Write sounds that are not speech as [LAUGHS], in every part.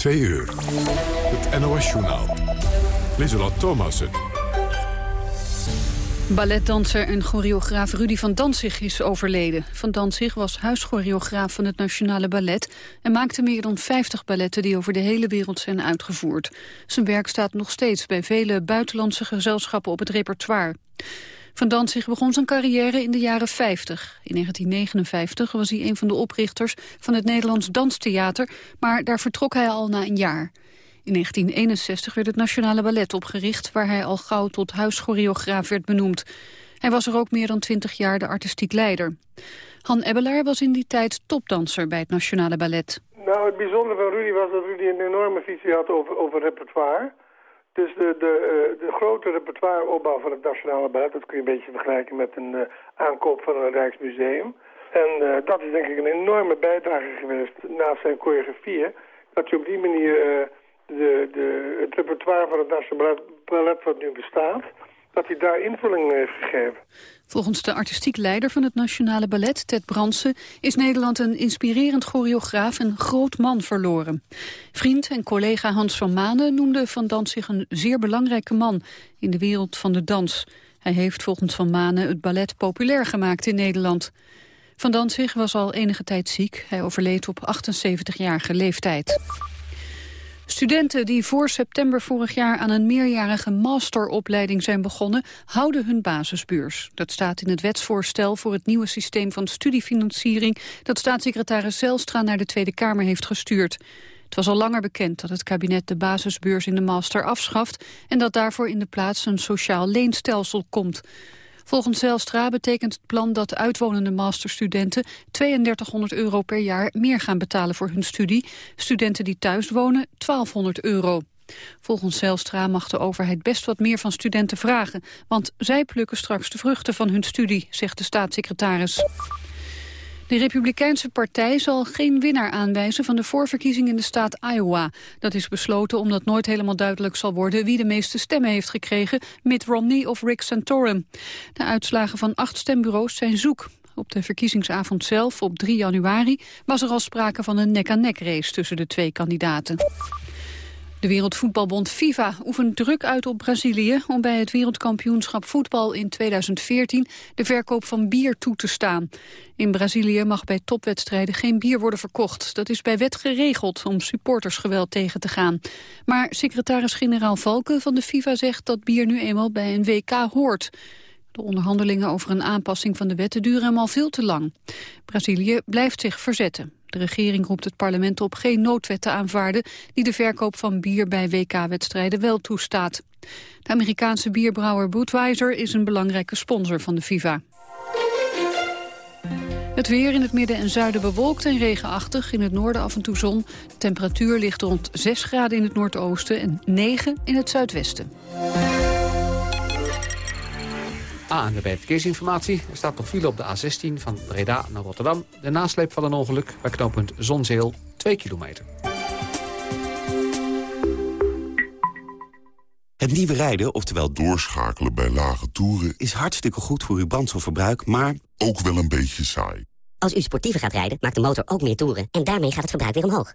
Twee uur. Het NOS-journaal. Lieselot Thomassen. Balletdanser en choreograaf Rudy van Danzig is overleden. Van Danzig was huischoreograaf van het Nationale Ballet... en maakte meer dan 50 balletten die over de hele wereld zijn uitgevoerd. Zijn werk staat nog steeds bij vele buitenlandse gezelschappen op het repertoire. Van Danzig begon zijn carrière in de jaren 50. In 1959 was hij een van de oprichters van het Nederlands Danstheater... maar daar vertrok hij al na een jaar. In 1961 werd het Nationale Ballet opgericht... waar hij al gauw tot huischoreograaf werd benoemd. Hij was er ook meer dan twintig jaar de artistiek leider. Han Ebbelaar was in die tijd topdanser bij het Nationale Ballet. Nou, het bijzondere van Rudy was dat Rudy een enorme visie had over, over repertoire. Dus de, de, uh, de grote repertoireopbouw van het Nationale Ballet... dat kun je een beetje vergelijken met een uh, aankoop van een Rijksmuseum. En uh, dat is denk ik een enorme bijdrage geweest naast zijn choreografieën... dat je op die manier de, de, het repertoire van het Nationale Ballet wat nu bestaat, dat hij daar invulling heeft gegeven. Volgens de artistiek leider van het Nationale Ballet, Ted Bransen, is Nederland een inspirerend choreograaf en groot man verloren. Vriend en collega Hans van Manen noemde Van Danzig een zeer belangrijke man in de wereld van de dans. Hij heeft volgens Van Manen het ballet populair gemaakt in Nederland. Van Danzig was al enige tijd ziek. Hij overleed op 78-jarige leeftijd. Studenten die voor september vorig jaar aan een meerjarige masteropleiding zijn begonnen, houden hun basisbeurs. Dat staat in het wetsvoorstel voor het nieuwe systeem van studiefinanciering dat staatssecretaris Zelstra naar de Tweede Kamer heeft gestuurd. Het was al langer bekend dat het kabinet de basisbeurs in de master afschaft en dat daarvoor in de plaats een sociaal leenstelsel komt. Volgens Zelstra betekent het plan dat uitwonende masterstudenten 3200 euro per jaar meer gaan betalen voor hun studie. Studenten die thuis wonen 1200 euro. Volgens Zelstra mag de overheid best wat meer van studenten vragen, want zij plukken straks de vruchten van hun studie, zegt de staatssecretaris. De Republikeinse partij zal geen winnaar aanwijzen van de voorverkiezing in de staat Iowa. Dat is besloten omdat nooit helemaal duidelijk zal worden wie de meeste stemmen heeft gekregen, Mitt Romney of Rick Santorum. De uitslagen van acht stembureaus zijn zoek. Op de verkiezingsavond zelf, op 3 januari, was er al sprake van een nek-aan-nek -nek race tussen de twee kandidaten. De Wereldvoetbalbond FIFA oefent druk uit op Brazilië... om bij het wereldkampioenschap voetbal in 2014 de verkoop van bier toe te staan. In Brazilië mag bij topwedstrijden geen bier worden verkocht. Dat is bij wet geregeld om supportersgeweld tegen te gaan. Maar secretaris-generaal Valken van de FIFA zegt dat bier nu eenmaal bij een WK hoort. De onderhandelingen over een aanpassing van de wetten duren hem al veel te lang. Brazilië blijft zich verzetten. De regering roept het parlement op geen noodwet te aanvaarden... die de verkoop van bier bij WK-wedstrijden wel toestaat. De Amerikaanse bierbrouwer Budweiser is een belangrijke sponsor van de FIFA. Het weer in het midden en zuiden bewolkt en regenachtig. In het noorden af en toe zon. De temperatuur ligt rond 6 graden in het noordoosten en 9 in het zuidwesten. Ah, de verkeersinformatie. Er staat nog file op de A16 van Breda naar Rotterdam. De nasleep van een ongeluk bij knooppunt Zonzeel 2 kilometer. Het nieuwe rijden, oftewel doorschakelen bij lage toeren... is hartstikke goed voor uw brandstofverbruik, maar... ook wel een beetje saai. Als u sportiever gaat rijden, maakt de motor ook meer toeren... en daarmee gaat het verbruik weer omhoog.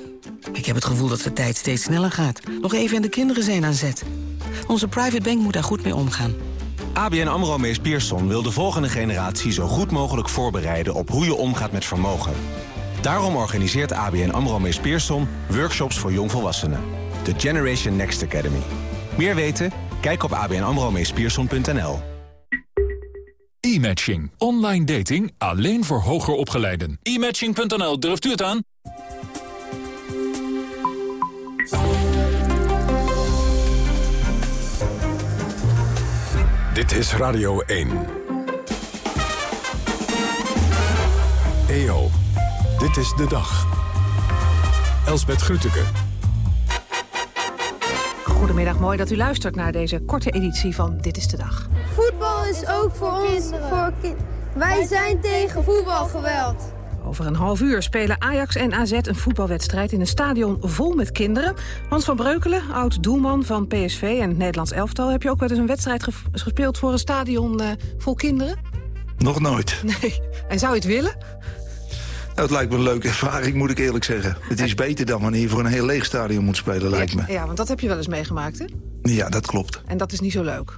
Ik heb het gevoel dat de tijd steeds sneller gaat. Nog even en de kinderen zijn aan zet. Onze private bank moet daar goed mee omgaan. ABN AMRO Mees Pierson wil de volgende generatie zo goed mogelijk voorbereiden op hoe je omgaat met vermogen. Daarom organiseert ABN AMRO Mees Pierson workshops voor jongvolwassenen. De Generation Next Academy. Meer weten? Kijk op abnamromeespierson.nl. E-matching. Online dating alleen voor hoger opgeleiden. E-matching.nl, durft u het aan? Dit is Radio 1. EO, dit is de dag. Elsbeth Grütke. Goedemiddag, mooi dat u luistert naar deze korte editie van Dit is de Dag. Voetbal is ook voor ons. Voor Wij zijn tegen voetbalgeweld. Over een half uur spelen Ajax en AZ een voetbalwedstrijd in een stadion vol met kinderen. Hans van Breukelen, oud-doelman van PSV en het Nederlands elftal. Heb je ook wel eens een wedstrijd gespeeld voor een stadion uh, vol kinderen? Nog nooit. Nee. En zou je het willen? Nou, het lijkt me een leuke ervaring, moet ik eerlijk zeggen. Het is beter dan wanneer je voor een heel leeg stadion moet spelen, lijkt me. Ja, want dat heb je wel eens meegemaakt, hè? Ja, dat klopt. En dat is niet zo leuk?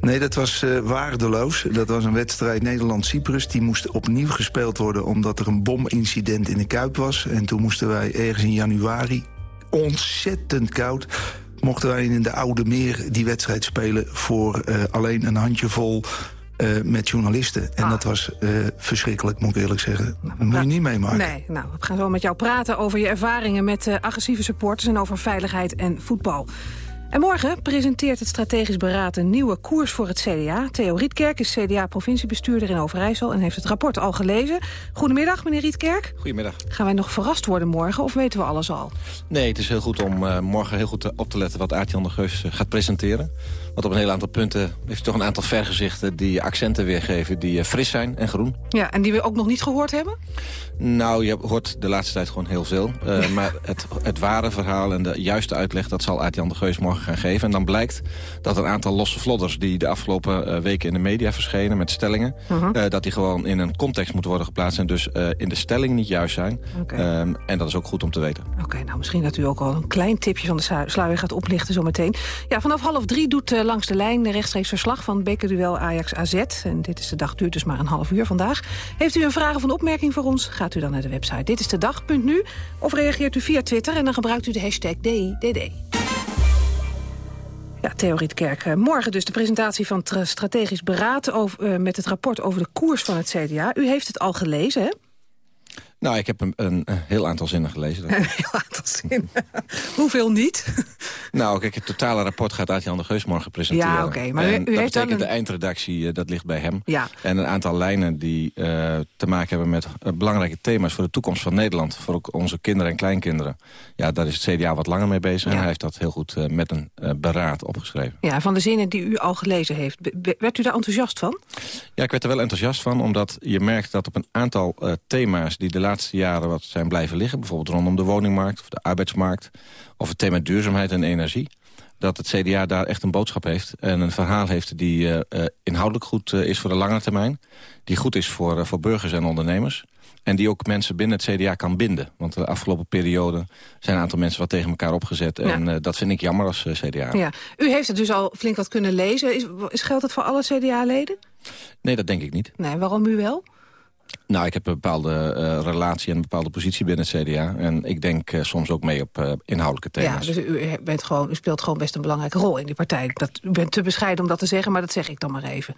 Nee, dat was uh, waardeloos. Dat was een wedstrijd Nederland-Cyprus. Die moest opnieuw gespeeld worden omdat er een bomincident in de Kuip was. En toen moesten wij ergens in januari, ontzettend koud... mochten wij in de Oude Meer die wedstrijd spelen... voor uh, alleen een handjevol uh, met journalisten. En ah. dat was uh, verschrikkelijk, moet ik eerlijk zeggen. Moet je niet meemaken. Nee, nou, we gaan zo met jou praten over je ervaringen met uh, agressieve supporters... en over veiligheid en voetbal. En morgen presenteert het strategisch beraad een nieuwe koers voor het CDA. Theo Rietkerk is CDA-provinciebestuurder in Overijssel en heeft het rapport al gelezen. Goedemiddag, meneer Rietkerk. Goedemiddag. Gaan wij nog verrast worden morgen of weten we alles al? Nee, het is heel goed om uh, morgen heel goed op te letten wat Aart-Jan de Geus uh, gaat presenteren. Want op een heel aantal punten heeft hij toch een aantal vergezichten... die accenten weergeven die uh, fris zijn en groen. Ja, en die we ook nog niet gehoord hebben? Nou, je hoort de laatste tijd gewoon heel veel. Uh, maar het, het ware verhaal en de juiste uitleg... dat zal Aart-Jan de Geus morgen gaan geven. En dan blijkt dat een aantal losse vlodders... die de afgelopen uh, weken in de media verschenen met stellingen... Uh -huh. uh, dat die gewoon in een context moeten worden geplaatst... en dus in de stelling niet juist zijn. Okay. Um, en dat is ook goed om te weten. Oké, okay, nou misschien dat u ook al een klein tipje van de sluier gaat oplichten zometeen. Ja, vanaf half drie doet langs de lijn rechtstreeks verslag... van bekerduel Ajax-AZ. En dit is de dag, duurt dus maar een half uur vandaag. Heeft u een vraag of een opmerking voor ons? Gaat u dan naar de website Dit is de dag.nu. Of reageert u via Twitter en dan gebruikt u de hashtag DIDD. Ja, Theoriet Kerk. Morgen dus de presentatie van strategisch beraad... Over, uh, met het rapport over de koers van het CDA. U heeft het al gelezen, hè? Nou, ik heb een, een, een, heel aantal zinnen gelezen. [LAUGHS] Een heel aantal zinnen. [LAUGHS] Hoeveel niet? Nou, kijk, het totale rapport gaat Aart-Jan de Geus morgen presenteren. Ja, oké. Okay, maar u, u dat heeft betekent een... de eindredactie, uh, dat ligt bij hem. Ja. En een aantal lijnen die uh, te maken hebben met uh, belangrijke thema's... voor de toekomst van Nederland. Voor ook onze kinderen en kleinkinderen. Ja, daar is het CDA wat langer mee bezig. Ja. En hij heeft dat heel goed met een beraad opgeschreven. Ja, van de zinnen die u al gelezen heeft. Werd u daar enthousiast van? Ja, ik werd er wel enthousiast van. Omdat je merkt dat op een aantal thema's... die de laatste jaren wat zijn blijven liggen... bijvoorbeeld rondom de woningmarkt of de arbeidsmarkt... of het thema duurzaamheid en energie dat het CDA daar echt een boodschap heeft... en een verhaal heeft die uh, uh, inhoudelijk goed uh, is voor de lange termijn... die goed is voor, voor burgers en ondernemers... en die ook mensen binnen het CDA kan binden. Want de afgelopen periode zijn een aantal mensen wat tegen elkaar opgezet... en ja. dat vind ik jammer als CDA. Ja. U heeft het dus al flink wat kunnen lezen. Is, is geldt het voor alle CDA-leden? Nee, dat denk ik niet. Nee, waarom u wel? Nou, ik heb een bepaalde uh, relatie en een bepaalde positie binnen het CDA. En ik denk uh, soms ook mee op uh, inhoudelijke thema's. Ja, dus u, bent gewoon, u speelt gewoon best een belangrijke rol in die partij. Dat, u bent te bescheiden om dat te zeggen, maar dat zeg ik dan maar even.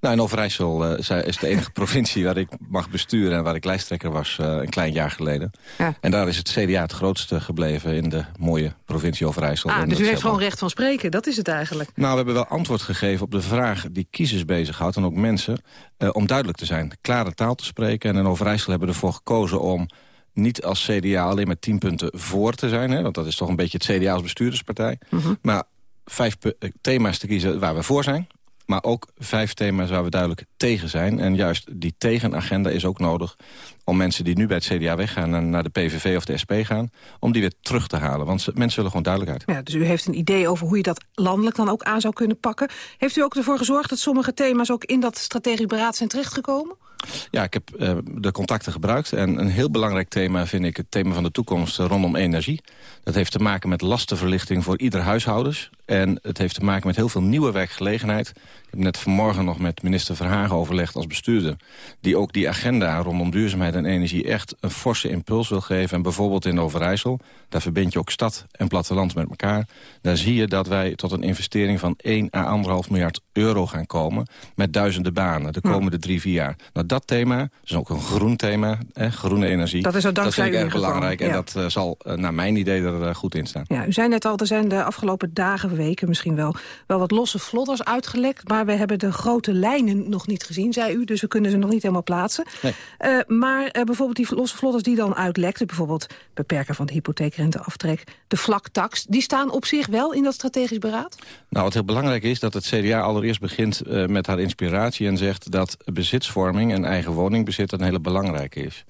Nou, in Overijssel uh, is de enige [LAUGHS] provincie waar ik mag besturen... en waar ik lijsttrekker was uh, een klein jaar geleden. Ja. En daar is het CDA het grootste gebleven in de mooie provincie Overijssel. Ah, dus u heeft gewoon recht van spreken, dat is het eigenlijk. Nou, we hebben wel antwoord gegeven op de vraag die kiezers bezighoudt... en ook mensen, uh, om duidelijk te zijn, klare taal te spreken. En in Overijssel hebben we ervoor gekozen om niet als CDA alleen maar tien punten voor te zijn... Hè, want dat is toch een beetje het CDA als bestuurderspartij... -huh. maar vijf thema's te kiezen waar we voor zijn maar ook vijf thema's waar we duidelijk tegen zijn. En juist die tegenagenda is ook nodig om mensen die nu bij het CDA weggaan... en naar de PVV of de SP gaan, om die weer terug te halen. Want mensen willen gewoon duidelijkheid. Ja, dus u heeft een idee over hoe je dat landelijk dan ook aan zou kunnen pakken. Heeft u ook ervoor gezorgd dat sommige thema's ook in dat strategisch beraad zijn terechtgekomen? Ja, ik heb uh, de contacten gebruikt. En een heel belangrijk thema vind ik het thema van de toekomst uh, rondom energie. Dat heeft te maken met lastenverlichting voor ieder huishoudens. En het heeft te maken met heel veel nieuwe werkgelegenheid. Ik heb net vanmorgen nog met minister Verhagen overlegd als bestuurder... die ook die agenda rondom duurzaamheid en energie echt een forse impuls wil geven. En bijvoorbeeld in Overijssel, daar verbind je ook stad en platteland met elkaar. Daar zie je dat wij tot een investering van 1 à 1,5 miljard euro gaan komen... met duizenden banen de komende drie, vier jaar. Nou, dat thema, is ook een groen thema, hè, groene energie... Dat is ook dankzij dat vind ik erg belangrijk en dat uh, zal uh, naar mijn idee er uh, goed in staan. Ja, u zei net al, er zijn de afgelopen dagen, weken misschien wel... wel wat losse vlodders uitgelekt, maar we hebben de grote lijnen nog niet gezien, zei u. Dus we kunnen ze nog niet helemaal plaatsen. Nee. maar bijvoorbeeld die losse vlodders die dan uitlekten... bijvoorbeeld beperken van de hypotheekrenteaftrek, de vlaktax... die staan op zich wel in dat strategisch beraad? Nou, wat heel belangrijk is dat het CDA allereerst begint uh, met haar inspiratie... en zegt dat bezitsvorming en eigen woningbezit een hele belangrijke is.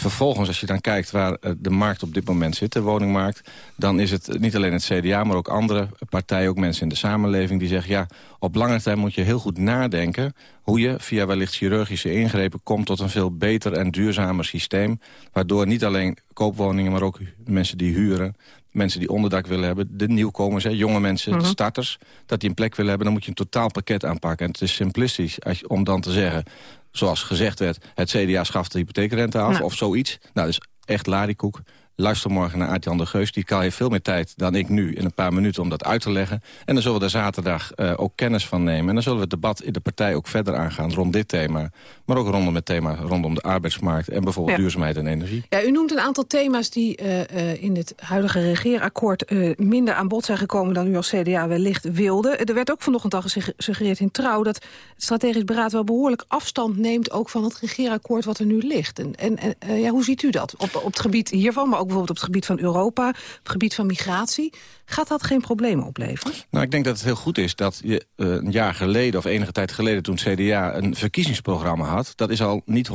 Vervolgens, als je dan kijkt waar de markt op dit moment zit, de woningmarkt... dan is het niet alleen het CDA, maar ook andere partijen, ook mensen in de samenleving... die zeggen, ja, op lange termijn moet je heel goed nadenken... hoe je via wellicht chirurgische ingrepen komt tot een veel beter en duurzamer systeem... waardoor niet alleen koopwoningen, maar ook mensen die huren mensen die onderdak willen hebben, de nieuwkomers, hè, jonge mensen, de starters... dat die een plek willen hebben, dan moet je een totaalpakket aanpakken. En het is simplistisch als om dan te zeggen zoals gezegd werd, het CDA schaft de hypotheekrente af Nou. of zoiets. Nou, dat is echt larikoek. Luister morgen naar Aart-Jan de Geus. Die kan heeft veel meer tijd dan ik nu in een paar minuten om dat uit te leggen. En dan zullen we daar zaterdag uh, ook kennis van nemen. En dan zullen we het debat in de partij ook verder aangaan rond dit thema. Maar ook rondom het thema rondom de arbeidsmarkt en bijvoorbeeld Ja. duurzaamheid en energie. Ja, u noemt een aantal thema's die eh, eh, in het huidige regeerakkoord eh, minder aan bod zijn gekomen dan u als CDA wellicht wilde. Er werd ook vanochtend al gesuggereerd in Trouw dat het strategisch beraad wel behoorlijk afstand neemt ook van het regeerakkoord wat er nu ligt. En, en eh, ja, hoe ziet u dat op, op het gebied hiervan, maar ook bijvoorbeeld op het gebied van Europa, op het gebied van migratie? Gaat dat geen problemen opleveren? Nou, ik denk dat het heel goed is dat je eh, een jaar geleden... of enige tijd geleden toen het CDA een verkiezingsprogramma had... dat is al niet 100%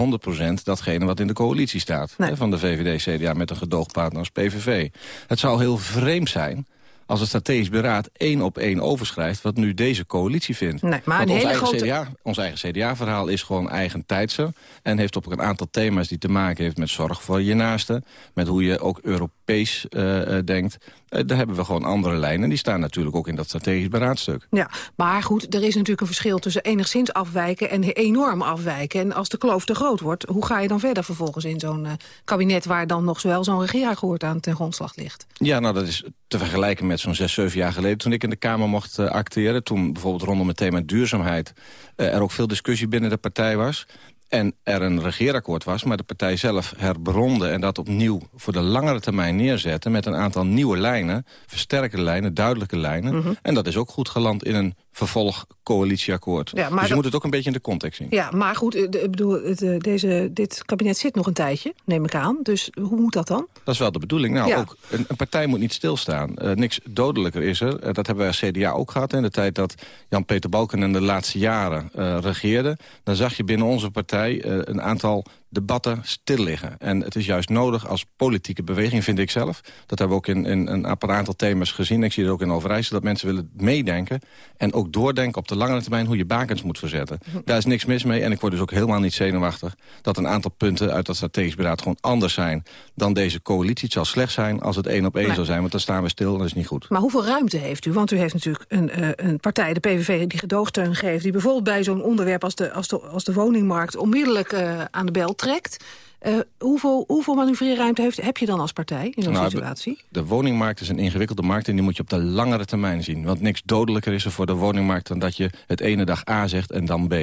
datgene wat in de coalitie staat. Hè, van de VVD-CDA met een gedoogpartner als PVV. Het zou heel vreemd zijn als het strategisch beraad één op één overschrijft... wat nu deze coalitie vindt. Nee, maar Want een ons, hele eigen grote- CDA, ons eigen CDA-verhaal is gewoon eigentijdse... en heeft op een aantal thema's die te maken heeft met zorg voor je naasten... met hoe je ook Europees eh, eh, denkt. Eh, daar hebben we gewoon andere lijnen. Die staan natuurlijk ook in dat strategisch beraadstuk. Ja, maar goed, er is natuurlijk een verschil tussen enigszins afwijken en enorm afwijken. En als de kloof te groot wordt, hoe ga je dan verder vervolgens in zo'n eh, kabinet... waar dan nog zowel zo'n regeerakkoord aan ten grondslag ligt? Ja, nou dat is te vergelijken met zo'n zes, zeven jaar geleden... toen ik in de Kamer mocht eh, acteren. Toen bijvoorbeeld rondom het thema duurzaamheid... er ook veel discussie binnen de partij was. En er een regeerakkoord was, maar de partij zelf herbronde... en dat opnieuw voor de langere termijn neerzette... met een aantal nieuwe lijnen, versterkende lijnen, duidelijke lijnen. Mhm. En dat is ook goed geland in een vervolg-coalitieakkoord. Ja, maar dus je dat- moet het ook een beetje in de context zien. Ja, maar goed, eh, ik bedoel, eh, deze, dit kabinet zit nog een tijdje, neem ik aan. Dus hoe moet dat dan? Dat is wel de bedoeling. Nou, Ja. ook een, een partij moet niet stilstaan. Eh, niks dodelijker is er. Dat hebben wij als CDA ook gehad. In de tijd dat Jan-Peter Balken de laatste jaren regeerde... dan zag je binnen onze partij een aantal debatten stil liggen. En het is juist nodig als politieke beweging, vind ik zelf. Dat hebben we ook in, in een aantal thema's gezien. Ik zie het ook in Overijssel, dat mensen willen meedenken... en ook doordenken op de langere termijn hoe je bakens moet verzetten. Daar is niks mis mee en ik word dus ook helemaal niet zenuwachtig... dat een aantal punten uit dat strategisch beraad gewoon anders zijn... dan deze coalitie. Het zal slecht zijn als het één op één zou zijn... want dan staan we stil en dat is niet goed. Maar hoeveel ruimte heeft u? Want u heeft natuurlijk een, eh, een partij, de PVV, die gedoogsteun geeft... die bijvoorbeeld bij zo'n onderwerp als de, als, de, als de woningmarkt... onmiddellijk eh, aan de bel trekt. Eh, hoeveel, hoeveel manoeuvreerruimte heeft, heb je dan als partij in zo'n Nou, situatie? De woningmarkt is een ingewikkelde markt en die moet je op de langere termijn zien. Want niks dodelijker is er voor de woningmarkt dan dat je het ene dag A zegt en dan B.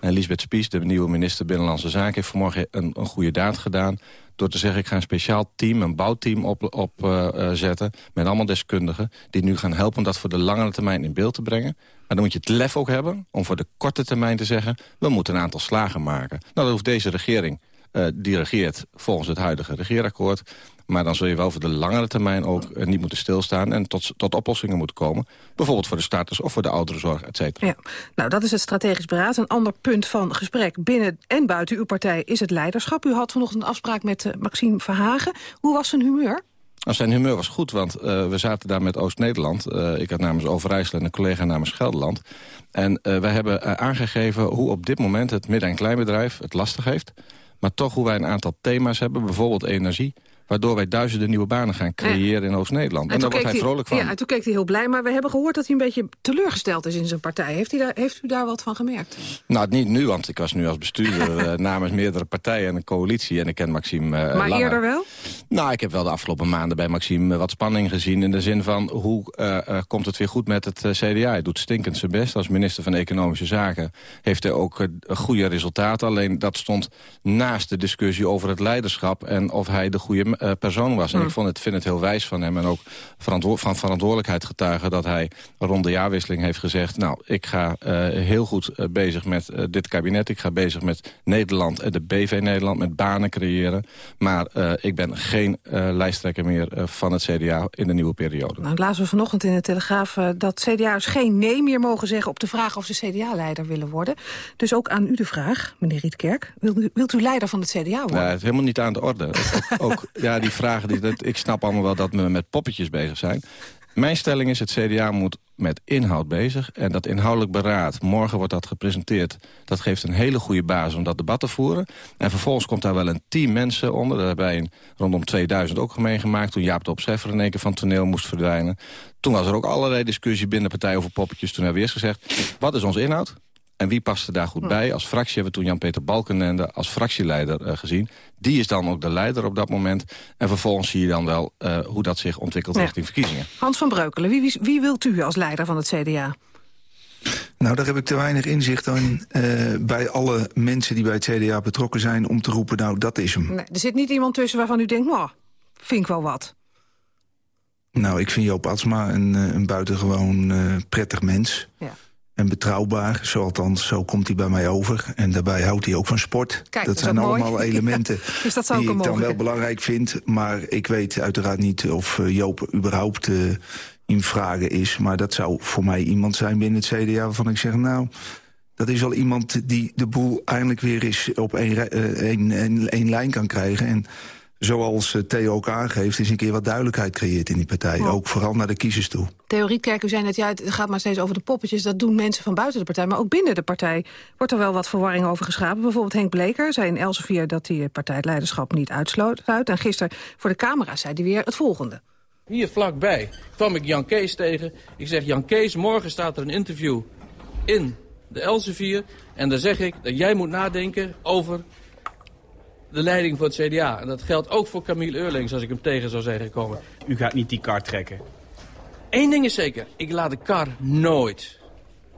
En Lisbeth Spies, de nieuwe minister Binnenlandse Zaken, heeft vanmorgen een, een goede daad gedaan door te zeggen, ik ga een speciaal team, een bouwteam opzetten... Op, zetten met allemaal deskundigen... die nu gaan helpen om dat voor de langere termijn in beeld te brengen. Maar dan moet je het lef ook hebben om voor de korte termijn te zeggen... we moeten een aantal slagen maken. Nou, dat hoeft deze regering uh, die regeert volgens het huidige regeerakkoord. Maar dan zul je wel voor de langere termijn ook uh, niet moeten stilstaan... en tot, tot oplossingen moeten komen. Bijvoorbeeld voor de starters of voor de ouderenzorg, et cetera. Ja. Nou, dat is het strategisch beraad. Een ander punt van gesprek binnen en buiten uw partij is het leiderschap. U had vanochtend een afspraak met uh, Maxime Verhagen. Hoe was zijn humeur? Nou, zijn humeur was goed, want uh, we zaten daar met Oost-Nederland. Uh, ik had namens Overijssel en een collega namens Gelderland. En uh, wij hebben aangegeven hoe op dit moment het midden- en kleinbedrijf het lastig heeft. Maar toch hoe wij een aantal thema's hebben, bijvoorbeeld energie waardoor wij duizenden nieuwe banen gaan creëren in Oost-Nederland. En, en daar wordt hij vrolijk van. Ja, en toen keek hij heel blij, maar we hebben gehoord dat hij een beetje teleurgesteld is in zijn partij. Heeft, hij daar, heeft u daar wat van gemerkt? Nou, niet nu, want ik was nu als bestuurder [LAUGHS] namens meerdere partijen en een coalitie. En ik ken Maxime uh, Maar langer. eerder wel? Nou, ik heb wel de afgelopen maanden bij Maxime wat spanning gezien... in de zin van, hoe uh, komt het weer goed met het CDA? Hij doet stinkend zijn best. Als minister van Economische Zaken heeft hij ook goede resultaten. Alleen dat stond naast de discussie over het leiderschap... en of hij de goede persoon was. En Hmm. ik vond het, vind het heel wijs van hem en ook verantwo van verantwoordelijkheid getuigen... dat hij rond de jaarwisseling heeft gezegd... nou, ik ga heel goed bezig met dit kabinet. Ik ga bezig met Nederland en de BV Nederland, met banen creëren. Maar ik ben geen lijsttrekker meer van het CDA in de nieuwe periode. Nou, lazen we vanochtend in de Telegraaf dat CDA'ers geen nee meer mogen zeggen... op de vraag of ze CDA-leider willen worden. Dus ook aan u de vraag, meneer Rietkerk. Wilt u, wilt u leider van het CDA worden? Ja, het is helemaal niet aan de orde. [LAUGHS] ook, ook, ja, die vragen, die, dat, ik snap allemaal wel dat we met poppetjes bezig zijn. Mijn stelling is, het CDA moet met inhoud bezig. En dat inhoudelijk beraad, morgen wordt dat gepresenteerd... dat geeft een hele goede basis om dat debat te voeren. En vervolgens komt daar wel een team mensen onder. Dat wij rondom 2000 ook meegemaakt... toen Jaap de Opscheffer in één keer van toneel moest verdwijnen. Toen was er ook allerlei discussie binnen de partij over poppetjes. Toen hebben we eerst gezegd, wat is onze inhoud? En wie past er daar goed bij? Als fractie hebben we toen Jan-Peter Balkenende als fractieleider uh, gezien. Die is dan ook de leider op dat moment. En vervolgens zie je dan wel uh, hoe dat zich ontwikkelt ja. richting verkiezingen. Hans van Breukelen, wie, wie, wie, wilt u als leider van het CDA? Nou, daar heb ik te weinig inzicht in uh, bij alle mensen die bij het CDA betrokken zijn... om te roepen, nou, dat is hem. Nee, er zit niet iemand tussen waarvan u denkt, nou, vind ik wel wat. Nou, ik vind Joop Atsma een, een buitengewoon uh, prettig mens. Ja en betrouwbaar. Zo althans, zo komt hij bij mij over. En daarbij houdt hij ook van sport. Kijk, dat, dat zijn allemaal mooi. [LAUGHS] elementen dus dat die ik dan wel belangrijk vind. Maar ik weet uiteraard niet of Joop überhaupt uh, in vragen is. Maar dat zou voor mij iemand zijn binnen het CDA waarvan ik zeg... nou, dat is wel iemand die de boel eindelijk weer eens op één, uh, één, één, één lijn kan krijgen. En zoals Theo ook aangeeft, is een keer wat duidelijkheid creëert in die partij. Oh. Ook vooral naar de kiezers toe. Theorie, kijk, u zei net, ja, het gaat maar steeds over de poppetjes. Dat doen mensen van buiten de partij. Maar ook binnen de partij wordt er wel wat verwarring over geschapen. Bijvoorbeeld Henk Bleker zei in Elsevier dat hij het partijleiderschap niet uitsloot. En gisteren voor de camera zei hij weer het volgende. Hier vlakbij kwam ik Jan Kees tegen. Ik zeg, Jan Kees, morgen staat er een interview in de Elsevier. En daar zeg ik dat jij moet nadenken over de leiding voor het CDA. En dat geldt ook voor Camille Eurlings, als ik hem tegen zou zijn gekomen. U gaat niet die kar trekken. Eén ding is zeker, ik laat de kar nooit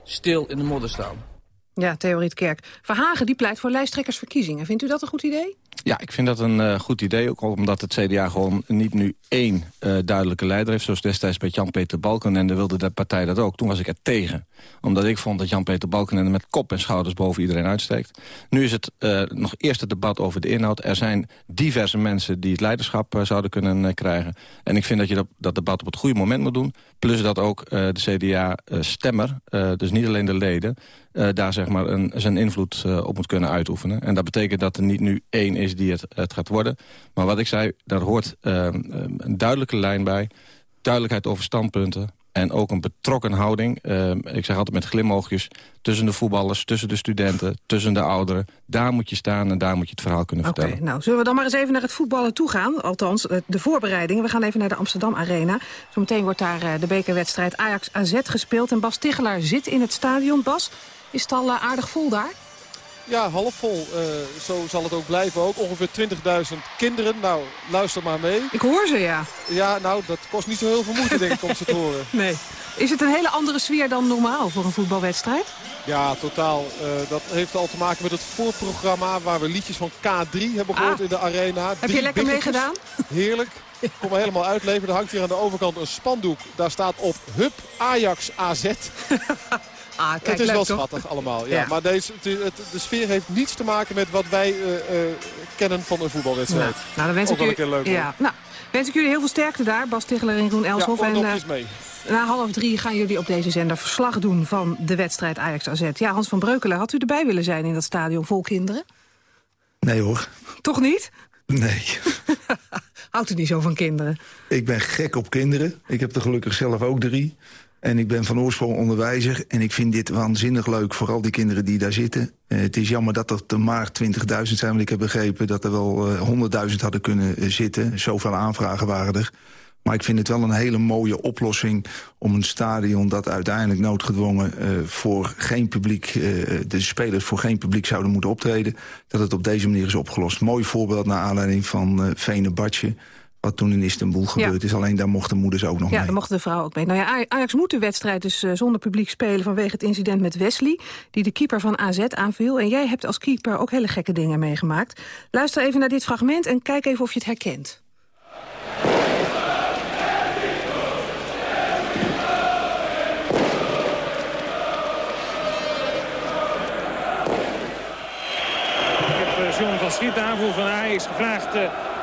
stil in de modder staan. Ja, Theoriet Kerk. Verhagen die pleit voor lijsttrekkersverkiezingen. Vindt u dat een goed idee? Ja, ik vind dat een uh, goed idee. Ook omdat het CDA gewoon niet nu één uh, duidelijke leider heeft. Zoals destijds bij Jan-Peter Balkenende wilde de partij dat ook. Toen was ik er tegen. Omdat ik vond dat Jan-Peter Balkenende met kop en schouders boven iedereen uitsteekt. Nu is het uh, nog eerst het debat over de inhoud. Er zijn diverse mensen die het leiderschap zouden kunnen krijgen. En ik vind dat je dat, dat, debat op het goede moment moet doen. Plus dat ook de CDA-stemmer, dus niet alleen de leden... daar zeg maar een, zijn invloed op moet kunnen uitoefenen. En dat betekent dat er niet nu één is die het, het gaat worden. Maar wat ik zei, daar hoort uh, een duidelijke lijn bij. Duidelijkheid over standpunten. En ook een betrokken houding. Uh, ik zeg altijd met glimoogjes. Tussen de voetballers, tussen de studenten, tussen de ouderen. Daar moet je staan en daar moet je het verhaal kunnen okay, vertellen. Nou, zullen we dan maar eens even naar het voetballen toe gaan? Althans, de voorbereidingen. We gaan even naar de Amsterdam Arena. Zometeen wordt daar uh, de bekerwedstrijd Ajax-AZ gespeeld. En Bas Tichelaar zit in het stadion. Bas, is het al uh, aardig vol daar? Ja, half vol. Uh, zo zal het ook blijven ook. Ongeveer 20.000 kinderen. Nou, luister maar mee. Ik hoor ze, ja. Ja, nou, dat kost niet zo heel veel moeite, denk ik, om ze te horen. [LAUGHS] Nee. Is het een hele andere sfeer dan normaal voor een voetbalwedstrijd? Ja, totaal. Uh, dat heeft al te maken met het voorprogramma... waar we liedjes van K3 hebben gehoord ah. in de arena. Heb Drie je lekker meegedaan? [LAUGHS] Heerlijk. Ik kom me helemaal uitleven. Er hangt hier aan de overkant een spandoek. Daar staat op Hup Ajax AZ. [LAUGHS] Ah, kijk, het is leuk, wel toch? schattig allemaal. Ja. Ja. Maar deze, het- het- de sfeer heeft niets te maken met wat wij eh, eh, kennen van een voetbalwedstrijd. Nou, nou, dan wens Ook ik jullie, leuk. ja, nou, wens ik jullie heel veel sterkte daar. Bas Ticheler en Groen Elshoff. Ja, en, eh, mee. na half drie gaan jullie op deze zender verslag doen van de wedstrijd Ajax-AZ. Ja, Hans van Breukelen, had u erbij willen zijn in dat stadion vol kinderen? Nee hoor, Toch niet? nee. [LAUGHS] Houdt u niet zo van kinderen? Ik ben gek op kinderen. Ik heb er gelukkig zelf ook drie. En ik ben van oorsprong onderwijzer. En ik vind dit waanzinnig leuk voor al die kinderen die daar zitten. Eh, het is jammer dat er maar 20.000 zijn. Want ik heb begrepen dat er wel eh, 100.000 hadden kunnen eh, zitten. Zoveel aanvragen waren er. Maar ik vind het wel een hele mooie oplossing om een stadion dat uiteindelijk noodgedwongen eh, voor geen publiek, eh, de spelers voor geen publiek zouden moeten optreden, dat het op deze manier is opgelost. Mooi voorbeeld naar aanleiding van eh Venebatje, wat toen in Istanbul gebeurd is. Alleen daar mochten moeders ook nog Ja, mee. daar mochten de vrouwen ook mee. Nou ja, Aj- Ajax moet de wedstrijd dus eh, zonder publiek spelen... vanwege het incident met Wesley, die de keeper van AZ aanviel. En jij hebt als keeper ook hele gekke dingen meegemaakt. Luister even naar dit fragment en kijk even of je het herkent. Ik heb eh, John van Schip, de aanvoer van Ajax, gevraagd eh,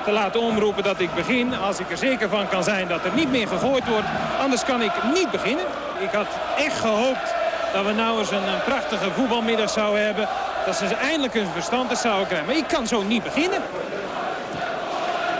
te laten omroepen dat ik begin. Als ik er zeker van kan zijn dat er niet meer gegooid wordt. Anders kan ik niet beginnen. Ik had echt gehoopt dat we nou eens een, prachtige voetbalmiddag zouden hebben. Dat ze eindelijk een verstand zouden krijgen. Maar ik kan zo niet beginnen.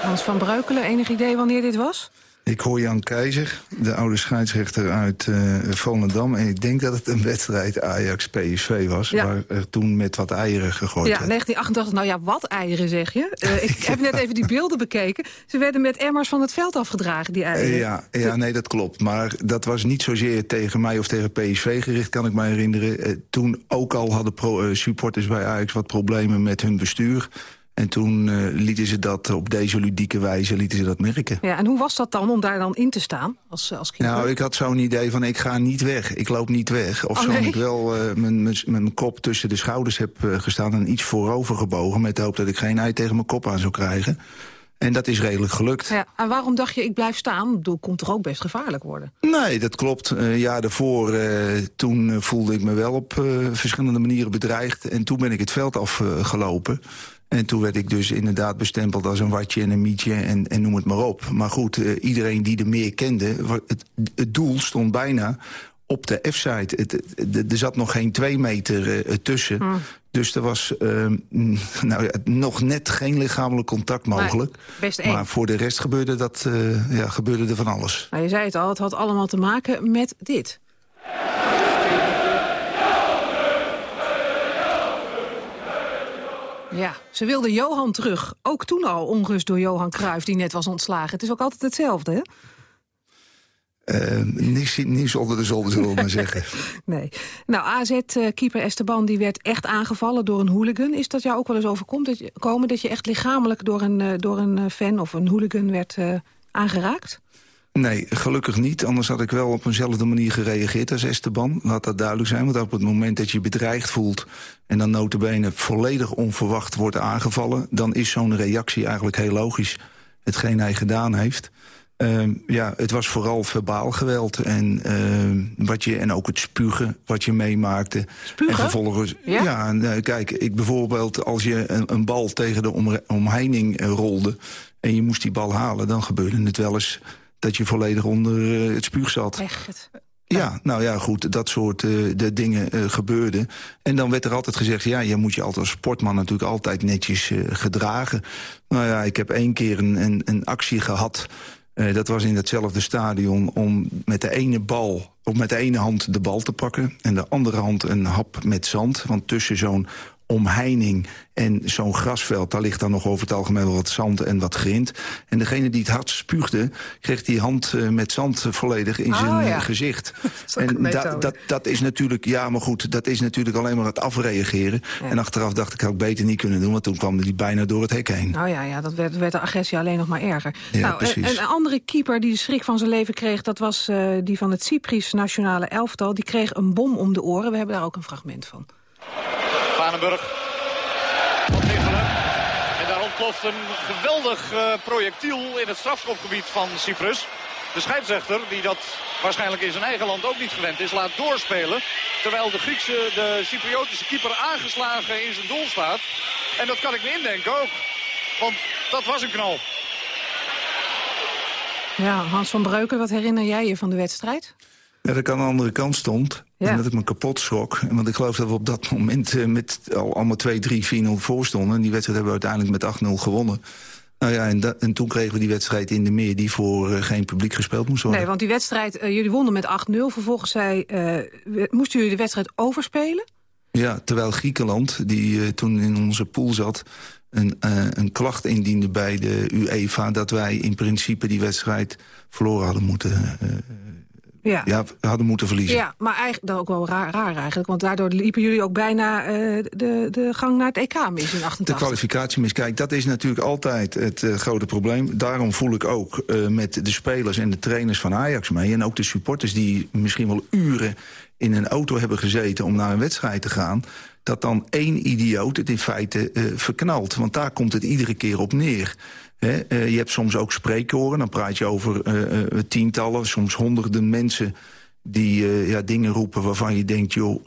Hans van Breukelen, enig idee wanneer dit was? Ik hoor Jan Keizer, de oude scheidsrechter uit eh Volendam. En ik denk dat het een wedstrijd Ajax-PSV was... Ja. waar er toen met wat eieren gegooid Ja, werd. 1988. Nou ja, wat eieren zeg je. Eh, ik [LAUGHS] heb net even die beelden bekeken. Ze werden met emmers van het veld afgedragen, die eieren. Ja, ja, nee, dat klopt. Maar dat was niet zozeer tegen mij of tegen PSV gericht, kan ik me herinneren. Eh, toen ook al hadden pro, supporters bij Ajax wat problemen met hun bestuur. En toen eh, lieten ze dat op deze ludieke wijze lieten ze dat merken. Ja, en hoe was dat dan om daar dan in te staan als, als keeper? Nou, ik had zo'n idee van ik ga niet weg. Ik loop niet weg. Of Oh, zo nee? ik wel eh, mijn- mijn mijn kop tussen de schouders heb eh, gestaan... en iets voorover gebogen met de hoop dat ik geen ei tegen mijn kop aan zou krijgen. En dat is redelijk gelukt. Ja, en waarom dacht je, ik blijf staan? Ik bedoel, kon toch ook best gevaarlijk worden? Nee, dat klopt. Een jaar daarvoor, eh, toen eh, voelde ik me wel op eh, verschillende manieren bedreigd. En toen ben ik het veld afgelopen. En toen werd ik dus inderdaad bestempeld als een watje en een mietje en, en noem het maar op. Maar goed, eh, iedereen die er meer kende, het, het doel stond bijna op de F-site. Er zat nog geen twee meter eh, tussen. Dus er was eh, mm, [LAUGHS] nou ja, nog net geen lichamelijk contact mogelijk. best eng. maar voor de rest gebeurde, dat, eh, ja, gebeurde er van alles. Nou, je zei het al, het had allemaal te maken met dit. Ja, ze wilden Johan terug. Ook toen al onrust door Johan Cruijff, die net was ontslagen. Het is ook altijd hetzelfde, hè? Niets onder de zon, zullen we maar zeggen. [LAUGHS] Nee. Nou, AZ-keeper Esteban die werd echt aangevallen door een hooligan. Is dat jou ook wel eens overkomt dat je, komen dat je echt lichamelijk door een, eh, door een eh, fan of een hooligan werd aangeraakt? Nee, gelukkig niet. Anders had ik wel op eenzelfde manier gereageerd als Esteban. Laat dat duidelijk zijn. Want op het moment dat je je bedreigd voelt... en dan notabene volledig onverwacht wordt aangevallen... dan is zo'n reactie eigenlijk heel logisch. Hetgeen hij gedaan heeft. Ehm, ja, het was vooral verbaal geweld. En, ehm, wat je, en ook het spugen wat je meemaakte. Spugen? En vervolgens, Ja? eh, kijk, ik bijvoorbeeld als je een, een bal tegen de omheining eh, rolde... en je moest die bal halen, dan gebeurde het wel eens dat je volledig onder eh, het spuug zat. Echt? Ja, nou ja, goed, dat soort eh, de dingen eh, gebeurden. En dan werd er altijd gezegd, ja, je moet je altijd als sportman natuurlijk altijd netjes gedragen. Nou ja, ik heb één keer een, een, een actie gehad, eh, dat was in hetzelfde stadion, om met de ene bal, of met de ene hand de bal te pakken en de andere hand een hap met zand. Want tussen zo'n omheining en zo'n grasveld... daar ligt dan nog over het algemeen wel wat zand en wat grind. En degene die het hard spuugde, kreeg die hand eh, met zand eh, volledig in Oh, zijn eh, ja. [LAUGHS] gezicht. En da, dat, dat is natuurlijk, ja, maar goed, dat is natuurlijk alleen maar het afreageren. En achteraf dacht ik, had ik beter niet kunnen doen... want toen kwam hij bijna door het hek heen. Nou ja, ja dat werd, werd de agressie alleen nog maar erger. Ja, nou, precies. Een, een andere keeper die de schrik van zijn leven kreeg... dat was eh, die van het Cyprus nationale elftal. Die kreeg een bom om de oren. We hebben daar ook een fragment van. Van. En daar ontploft een geweldig eh, projectiel in het strafschopgebied van Cyprus. De scheidsrechter, die dat waarschijnlijk in zijn eigen land ook niet gewend is, laat doorspelen. Terwijl de Griekse, de Cypriotische keeper aangeslagen in zijn doel staat. En dat kan ik me indenken ook. Want dat was een knal. Ja, Hans van Breuken, wat herinner jij je van de wedstrijd? Dat ik aan de andere kant stond. Ja. En dat ik me kapot schrok. Want ik geloof dat we op dat moment eh, met al allemaal 2, 3, 4-0 voor stonden. En die wedstrijd hebben we uiteindelijk met 8-0 gewonnen. Nou ja, en, toen kregen we die wedstrijd in de meer... die voor eh, geen publiek gespeeld moest worden. Nee, want die wedstrijd, eh, jullie wonnen met 8-0. Vervolgens zei, moesten jullie de wedstrijd overspelen? Ja, terwijl Griekenland, die toen in onze pool zat... Een, een klacht indiende bij de UEFA... dat wij in principe die wedstrijd verloren hadden moeten, eh, Ja. ja, hadden moeten verliezen. Ja, maar eigenlijk, ook wel raar, raar eigenlijk. Want daardoor liepen jullie ook bijna eh, de, de gang naar het EK mis in De 88. kwalificatiemis, kijk, dat is natuurlijk altijd het eh, grote probleem. Daarom voel ik ook eh, met de spelers en de trainers van Ajax mee... en ook de supporters die misschien wel uren in een auto hebben gezeten... om naar een wedstrijd te gaan... dat dan één idioot het in feite eh, verknalt. Want daar komt het iedere keer op neer. Eh, je hebt soms ook spreekkoren, dan praat je over eh, eh, tientallen... soms honderden mensen die ja, dingen roepen waarvan je denkt... joh,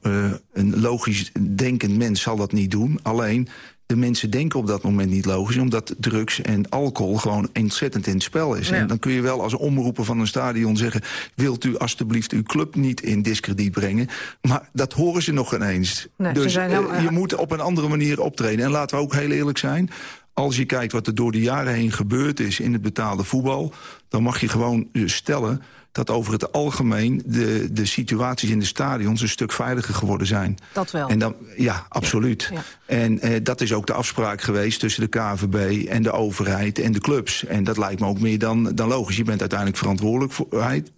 een logisch denkend mens zal dat niet doen. Alleen, de mensen denken op dat moment niet logisch... omdat drugs en alcohol gewoon ontzettend in het spel is. Ja. En dan kun je wel als omroeper van een stadion zeggen... wilt u alstublieft uw club niet in discrediet brengen? Maar dat horen ze nog ineens. Nee, dus helemaal- je moet op een andere manier optreden. En laten we ook heel eerlijk zijn... als je kijkt wat er door de jaren heen gebeurd is in het betaalde voetbal... dan mag je gewoon eh, stellen dat over het algemeen de, de situaties in de stadions een stuk veiliger geworden zijn. Dat wel. En dan, ja, absoluut. Ja. En eh, dat is ook de afspraak geweest tussen de KVB en de overheid en de clubs. En dat lijkt me ook meer dan, dan logisch. Je bent uiteindelijk verantwoordelijk voor,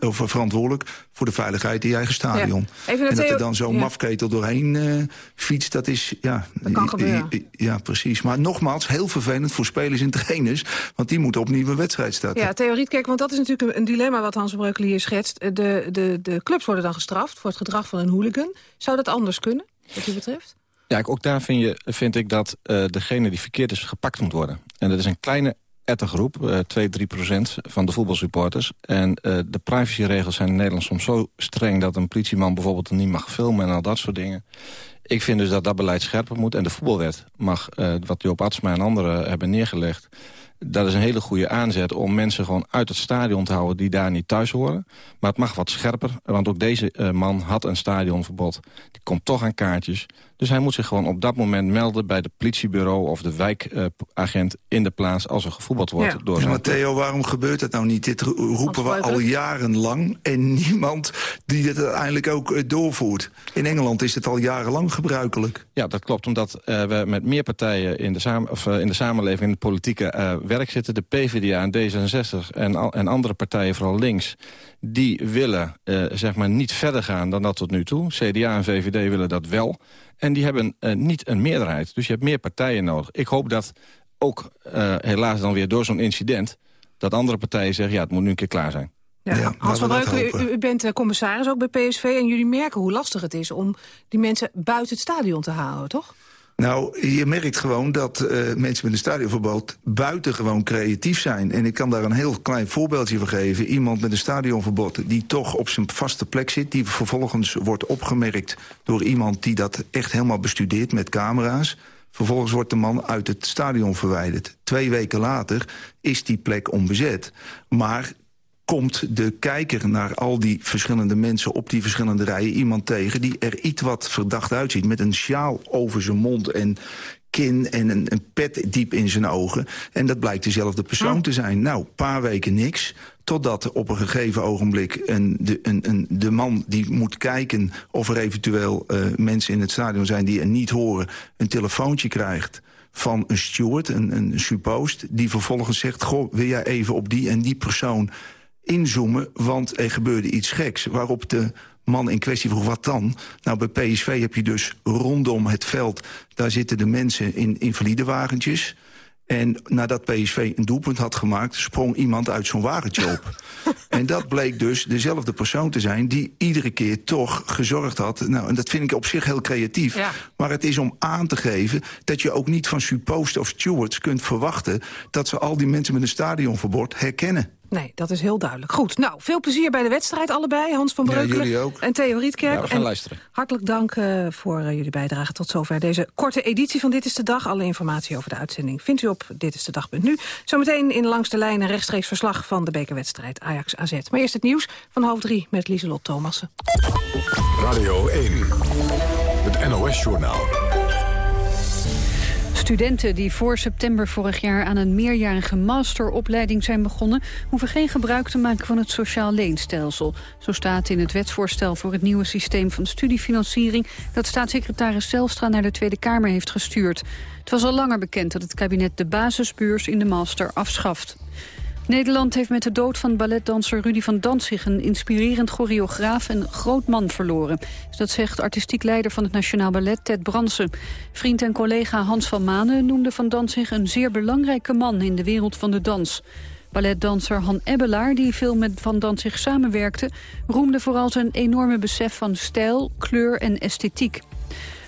of verantwoordelijk voor de veiligheid in je eigen stadion. Ja. Even naar En dat er dan zo'n ja. mafketel doorheen eh fietst, dat is... Ja, Dat kan gebeuren. Ja, precies. Maar nogmaals, heel vervelend voor spelers en trainers... want die moeten opnieuw een wedstrijd starten. Ja, theorie, kijk, want dat is natuurlijk een, een dilemma wat Hans Breukelen hier schetst. Eh, De, de, de clubs worden dan gestraft voor het gedrag van een hooligan. Zou dat anders kunnen, wat u betreft? Ja, ook daar vind, je, vind ik dat eh, degene die verkeerd is gepakt moet worden. En dat is een kleine ettergroep, eh 2, 3 procent van de voetbalsupporters. En eh, de privacyregels zijn in Nederland soms zo streng... dat een politieman bijvoorbeeld niet mag filmen en al dat soort dingen. Ik vind dus dat dat beleid scherper moet. En de voetbalwet mag, eh, wat Joop Atsma en anderen hebben neergelegd... dat is een hele goede aanzet om mensen gewoon uit het stadion te houden... die daar niet thuis horen. Maar het mag wat scherper, want ook deze eh, man had een stadionverbod. Die komt toch aan kaartjes. Dus hij moet zich gewoon op dat moment melden bij de politiebureau... of de wijkagent in de plaats als er gevoetbald wordt Ja. door Ja, maar Theo, waarom gebeurt dat nou niet? Dit ro- roepen we al jarenlang en [LAUGHS] niemand die dit uiteindelijk ook eh, doorvoert. In Engeland is het al jarenlang gebruikelijk. Ja, dat klopt, omdat eh, we met meer partijen in de, samen, of, eh, in de samenleving... in het politieke eh, werk zitten. De PvdA en D66 en, al- en andere partijen, vooral links... die willen eh, zeg maar niet verder gaan dan dat tot nu toe. CDA en VVD willen dat wel. En die hebben eh, niet een meerderheid. Dus je hebt meer partijen nodig. Ik hoop dat ook eh, helaas dan weer door zo'n incident... dat andere partijen zeggen, ja, het moet nu een keer klaar zijn. Ja, Hans van Breukelen, u, u bent eh, commissaris ook bij PSV... en jullie merken hoe lastig het is om die mensen buiten het stadion te houden, toch? Nou, je merkt gewoon dat eh, mensen met een stadionverbod buitengewoon creatief zijn. En ik kan daar een heel klein voorbeeldje van geven. Iemand met een stadionverbod die toch op zijn vaste plek zit... die vervolgens wordt opgemerkt door iemand die dat echt helemaal bestudeert met camera's. Vervolgens wordt de man uit het stadion verwijderd. Twee weken later is die plek onbezet. Maar komt de kijker naar al die verschillende mensen op die verschillende rijen iemand tegen die er iets wat verdacht uitziet met een sjaal over zijn mond en kin en een, een pet diep in zijn ogen. En dat blijkt dezelfde persoon te zijn. Nou, een paar weken niks. Totdat op een gegeven ogenblik een, de, een, een, de man die moet kijken... of er eventueel uh, mensen in het stadion zijn die er niet horen... een telefoontje krijgt van een steward, een, een suppost... die vervolgens zegt, goh, wil jij even op die en die persoon inzoomen... want er gebeurde iets geks. Waarop de man in kwestie vroeg, wat dan? Nou, bij PSV heb je dus rondom het veld... daar zitten de mensen in invalidewagentjes... En nadat PSV een doelpunt had gemaakt... sprong iemand uit zo'n wagentje op. [LAUGHS] En dat bleek dus dezelfde persoon te zijn... die iedere keer toch gezorgd had. Nou, en dat vind ik op zich heel creatief. Ja. Maar het is om aan te geven dat je ook niet van suppost of stewards kunt verwachten... dat ze al die mensen met een stadionverbod herkennen. Nee, dat is heel duidelijk. Goed, nou, veel plezier bij de wedstrijd allebei. Hans van Ja, Breukelen jullie ook. en Theo Rietkerk. Ja, we gaan En luisteren. Hartelijk dank eh, voor eh, jullie bijdrage tot zover deze korte editie van Dit is de Dag. Alle informatie over de uitzending vindt u op ditistedag.nu. Zometeen in Langs de Lijn een rechtstreeks verslag van de bekerwedstrijd Ajax-AZ. Maar eerst het nieuws van half drie met Lieselot Thomassen. Radio 1, het NOS-journaal. Studenten die voor september vorig jaar aan een meerjarige masteropleiding zijn begonnen... hoeven geen gebruik te maken van het sociaal leenstelsel. Zo staat in het wetsvoorstel voor het nieuwe systeem van studiefinanciering... dat staatssecretaris Zelstra naar de Tweede Kamer heeft gestuurd. Het was al langer bekend dat het kabinet de basisbeurs in de master afschaft. Nederland heeft met de dood van balletdanser Rudy van Danzig... een inspirerend choreograaf en groot man verloren. Dat zegt artistiek leider van het Nationaal Ballet Ted Bransen. Vriend en collega Hans van Manen noemde van Danzig... een zeer belangrijke man in de wereld van de dans. Balletdanser Han Ebbelaar, die veel met Van Danzig samenwerkte... roemde vooral zijn enorme besef van stijl, kleur en esthetiek.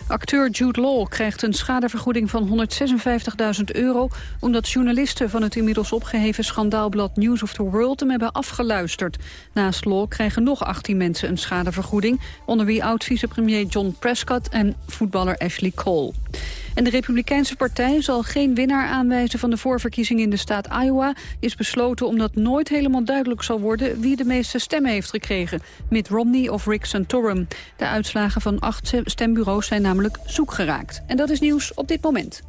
Acteur Jude Law krijgt een schadevergoeding van 156.000 euro... omdat journalisten van het inmiddels opgeheven schandaalblad News of the World hem hebben afgeluisterd. Naast Law krijgen nog 18 mensen een schadevergoeding... onder wie oud-vicepremier John Prescott en voetballer Ashley Cole. En de Republikeinse Partij zal geen winnaar aanwijzen van de voorverkiezingen in de staat Iowa. Is besloten omdat nooit helemaal duidelijk zal worden wie de meeste stemmen heeft gekregen. Mitt Romney of Rick Santorum. De uitslagen van acht stembureaus zijn namelijk zoek geraakt. En dat is nieuws op dit moment.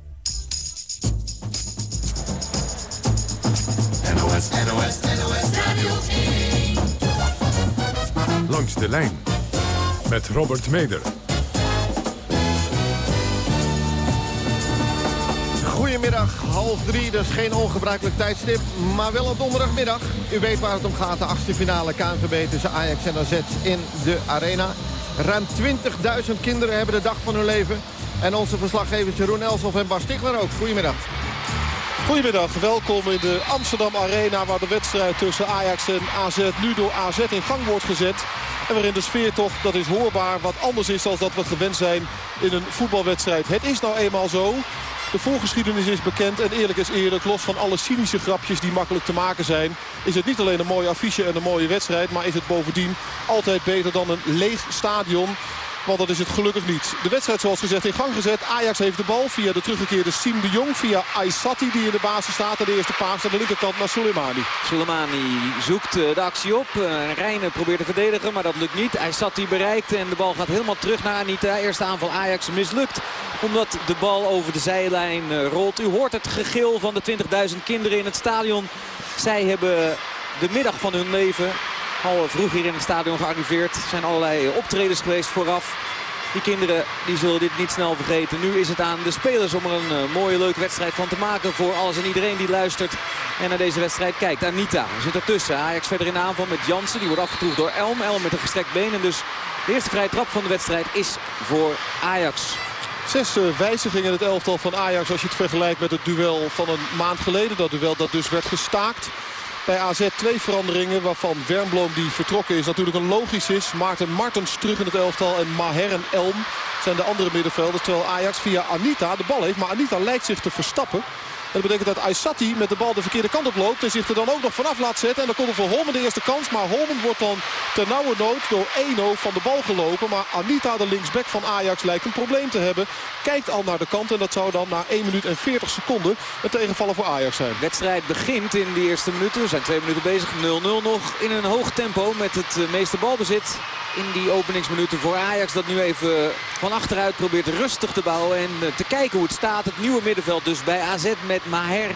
NOS, NOS, NOS Radio 1. Langs de lijn met Robert Meder. Goedemiddag, half drie, dus geen ongebruikelijk tijdstip, maar wel op donderdagmiddag. U weet waar het om gaat, de achtste finale KNVB tussen Ajax en AZ in de Arena. Ruim 20.000 kinderen hebben de dag van hun leven. En onze verslaggevers Jeroen Elshoff en Bas Stigler ook. Goedemiddag. Goedemiddag, welkom in de Amsterdam Arena... waar de wedstrijd tussen Ajax en AZ nu door AZ in gang wordt gezet. En waarin de sfeer toch, dat is hoorbaar, wat anders is dan dat we gewend zijn in een voetbalwedstrijd. Het is nou eenmaal zo. De voorgeschiedenis is bekend en eerlijk is eerlijk. Los van alle cynische grapjes die makkelijk te maken zijn... is het niet alleen een mooi affiche en een mooie wedstrijd... maar is het bovendien altijd beter dan een leeg stadion... Want dat is het gelukkig niet. De wedstrijd zoals gezegd in gang gezet. Ajax heeft de bal via de teruggekeerde Siem de Jong. Via Aysati die in de basis staat. En de eerste paas aan de linkerkant naar Soleimani. Soleimani zoekt eh, de actie op. Uh, Rijnen probeert te verdedigen, maar dat lukt niet. Aysati bereikt en de bal gaat helemaal terug naar Anita. Eerste aanval Ajax mislukt. Omdat de bal over de zijlijn uh, rolt. U hoort het gegil van de 20.000 kinderen in het stadion. Zij hebben de middag van hun leven al vroeg hier in het stadion gearriveerd. Er zijn allerlei optredens geweest vooraf. Die kinderen die zullen dit niet snel vergeten. Nu is het aan de spelers om er een uh, mooie leuke wedstrijd van te maken. Voor alles en iedereen die luistert en naar deze wedstrijd kijkt. Anita zit ertussen. Ajax verder in aanval met Jansen. Die wordt afgetroefd door Elm. Elm met een gestrekt been. En dus de eerste vrije trap van de wedstrijd is voor Ajax. Zes uh, wijzigingen in het elftal van Ajax als je het vergelijkt met het duel van een maand geleden. Dat duel dat dus werd gestaakt. Bij AZ twee veranderingen waarvan Wernbloem die vertrokken is natuurlijk een logisch is. Maarten Martens terug in het elftal en Maher en Elm zijn de andere middenvelders. Terwijl Ajax via Anita de bal heeft. Maar Anita lijkt zich te verstappen. Dat betekent dat Aysati met de bal de verkeerde kant op loopt. En zich er dan ook nog vanaf laat zetten. En dan komt er voor Holmen de eerste kans. Maar Holmen wordt dan ter nauwe nood door Eno van de bal gelopen. Maar Anita, de linksback van Ajax, lijkt een probleem te hebben. Kijkt al naar de kant. En dat zou dan na 1 minuut en 40 seconden een tegenvaller voor Ajax zijn. De wedstrijd begint in de eerste minuten. We zijn twee minuten bezig. 0-0 nog in een hoog tempo met het meeste balbezit in die openingsminuten voor Ajax. Dat nu even van achteruit probeert rustig te bouwen. En te kijken hoe het staat. Het nieuwe middenveld dus bij AZ met Maher,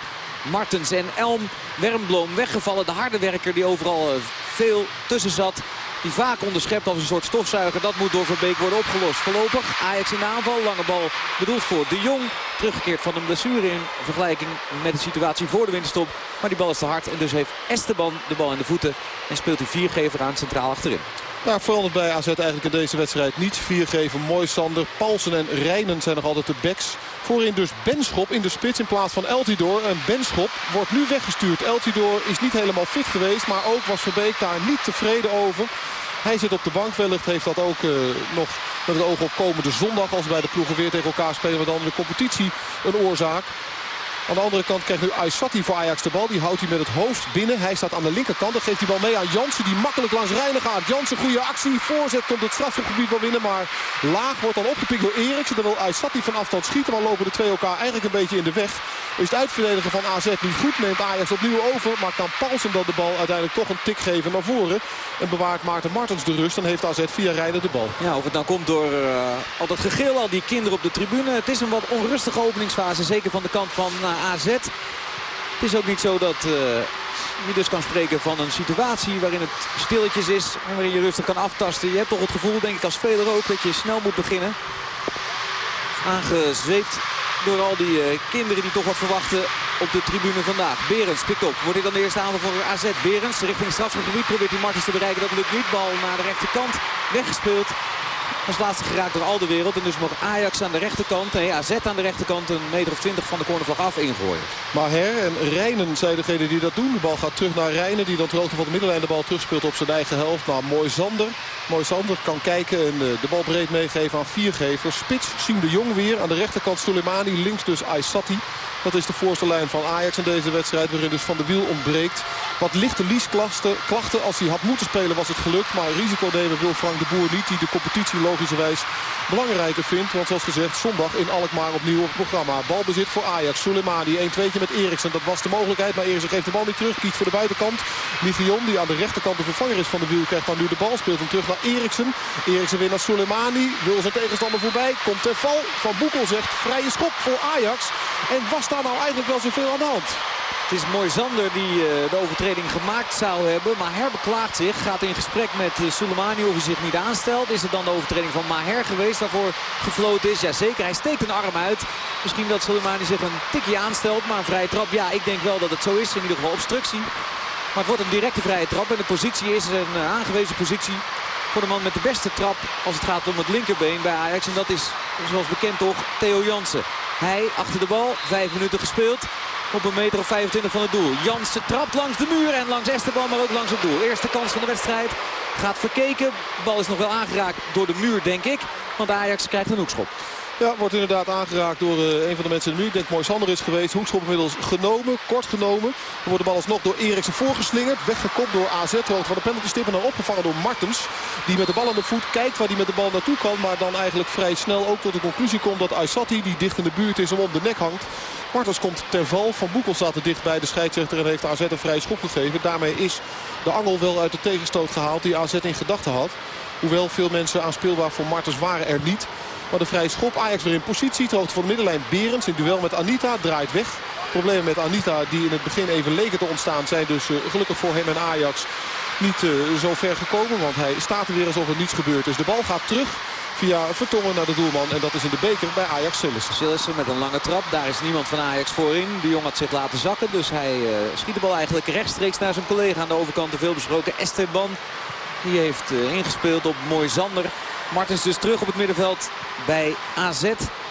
Martens en Elm. Wermbloom weggevallen. De harde werker die overal veel tussen zat. Die vaak onderschept als een soort stofzuiger. Dat moet door Verbeek worden opgelost. Voorlopig Ajax in de aanval. Lange bal bedoeld voor De Jong. teruggekeerd van een blessure in vergelijking met de situatie voor de winterstop. Maar die bal is te hard en dus heeft Esteban de bal in de voeten. En speelt hij viergever aan centraal achterin. Nou, verandert bij AZ eigenlijk in deze wedstrijd niets. Viergever, mooi Sander. Paulsen en Rijnen zijn nog altijd de backs. Voorin dus Benschop in de spits in plaats van Eltidoor. En Benschop wordt nu weggestuurd. Eltidoor is niet helemaal fit geweest. Maar ook was Verbeek daar niet tevreden over. Hij zit op de bank. Wellicht heeft dat ook uh, nog met het oog op komende zondag. Als bij de ploegen weer tegen elkaar spelen. Maar dan de competitie een oorzaak. Aan de andere kant krijgt nu Aysati voor Ajax de bal. Die houdt hij met het hoofd binnen. Hij staat aan de linkerkant. Dan geeft die bal mee aan Jansen die makkelijk langs Reinen gaat. Jansen goede actie. Voorzet komt het strafgebied wel winnen. Maar laag wordt dan opgepikt door Eriksen. Dan wil Aysati van afstand schieten. Maar lopen de twee elkaar eigenlijk een beetje in de weg. Is het uitverdedigen van AZ niet goed. Neemt Ajax opnieuw over. Maar kan Paulsen dan de bal uiteindelijk toch een tik geven naar voren. En bewaart Maarten Martens de rust. Dan heeft AZ via Rijden de bal. Ja, of het nou komt door uh, al dat gegil. Al die kinderen op de tribune. Het is een wat onrustige openingsfase. Zeker van de kant van uh, AZ. Het is ook niet zo dat uh, je dus kan spreken van een situatie waarin het stilletjes is. En waarin je rustig kan aftasten. Je hebt toch het gevoel, denk ik als speler ook, dat je snel moet beginnen. Aangezweept door al die uh, kinderen die toch wat verwachten op de tribune vandaag. Berends pikt op. Wordt dit dan de eerste aanval voor AZ. Berends richting strafgebied probeert hij Martens te bereiken. Dat lukt niet. Bal naar de rechterkant. Weggespeeld. Als laatste geraakt door al de wereld. En dus nog Ajax aan de rechterkant. Nee, AZ aan de rechterkant. Een meter of twintig van de cornervlag af ingooien. Maar Her en Rijnen zijn degene die dat doen. De bal gaat terug naar Rijnen. Die dan ter hoogte van de middenlijn de bal terugspeelt op zijn eigen helft. Maar mooi Zander. Mooi Zander kan kijken en de bal breed meegeven aan viergevers. Spits Siem de Jong weer. Aan de rechterkant Soleimani. Links dus Aysati. Dat is de voorste lijn van Ajax in deze wedstrijd. Waarin dus Van de Wiel ontbreekt. Wat lichte liesklachten. Klachten. Als hij had moeten spelen was het gelukt. Maar risico nemen wil Frank de Boer niet. Die de competitie logischerwijs belangrijker vindt. Want zoals gezegd zondag in Alkmaar opnieuw op het programma. Balbezit voor Ajax. Soleimani 1-2'tje met Eriksen. Dat was de mogelijkheid. Maar Eriksen geeft de bal niet terug. Kiest voor de buitenkant. Ligion die aan de rechterkant de vervanger is van de Wiel. Krijgt dan nu de bal. Speelt hem terug naar Eriksen. Eriksen weer naar Soleimani. Wil zijn tegenstander voorbij. Komt ter val. Van Boekel zegt vrije schop voor Ajax. En was daar nou eigenlijk wel zoveel aan de hand? Het is mooi Zander die uh, de overtreding gemaakt zou hebben. Maar Her beklaagt zich. Gaat in gesprek met uh, Soleimani of hij zich niet aanstelt. Is het dan de overtreding van Maher geweest waarvoor gefloten is? Jazeker, hij steekt een arm uit. Misschien dat Soleimani zich een tikje aanstelt. Maar een vrije trap, ja, ik denk wel dat het zo is. In ieder geval obstructie. Maar het wordt een directe vrije trap. En de positie is een uh, aangewezen positie voor de man met de beste trap als het gaat om het linkerbeen bij Ajax. En dat is, zoals bekend toch, Theo Jansen. Hij achter de bal, vijf minuten gespeeld. Op een meter of 25 van het doel. Jansen trapt langs de muur en langs Esteban, maar ook langs het doel. Eerste kans van de wedstrijd. Gaat verkeken. De bal is nog wel aangeraakt door de muur, denk ik. Want Ajax krijgt een hoekschop. Ja, wordt inderdaad aangeraakt door uh, een van de mensen nu. Ik denk mooi Sander is geweest. Hoekschop inmiddels genomen, kort genomen. Dan wordt de bal alsnog door Eriksen voorgeslingerd. Weggekopt door AZ, hoogte van de penaltystip. En dan opgevangen door Martens. Die met de bal aan de voet kijkt waar hij met de bal naartoe kan. Maar dan eigenlijk vrij snel ook tot de conclusie komt dat Aysati, die dicht in de buurt is, hem om de nek hangt. Martens komt ten val. Van Boekel staat er dicht bij de scheidsrechter en heeft AZ een vrije schop gegeven. Daarmee is de angel wel uit de tegenstoot gehaald die AZ in gedachten had. Hoewel veel mensen aanspeelbaar voor Martens waren er niet. Maar de vrije schop. Ajax weer in positie. Het van de middenlijn Berends. In duel met Anita. Draait weg. Problemen met Anita die in het begin even leken te ontstaan. Zijn dus uh, gelukkig voor hem en Ajax niet uh, zo ver gekomen. Want hij staat er weer alsof er niets gebeurd is. De bal gaat terug via Vertongen naar de doelman. En dat is in de beker bij Ajax Sillissen. Sillissen met een lange trap. Daar is niemand van Ajax voorin. De jong had zich laten zakken. Dus hij uh, schiet de bal eigenlijk rechtstreeks naar zijn collega aan de overkant. De veelbesproken Esteban. Die heeft ingespeeld op Mooi Zander. Martens dus terug op het middenveld bij AZ.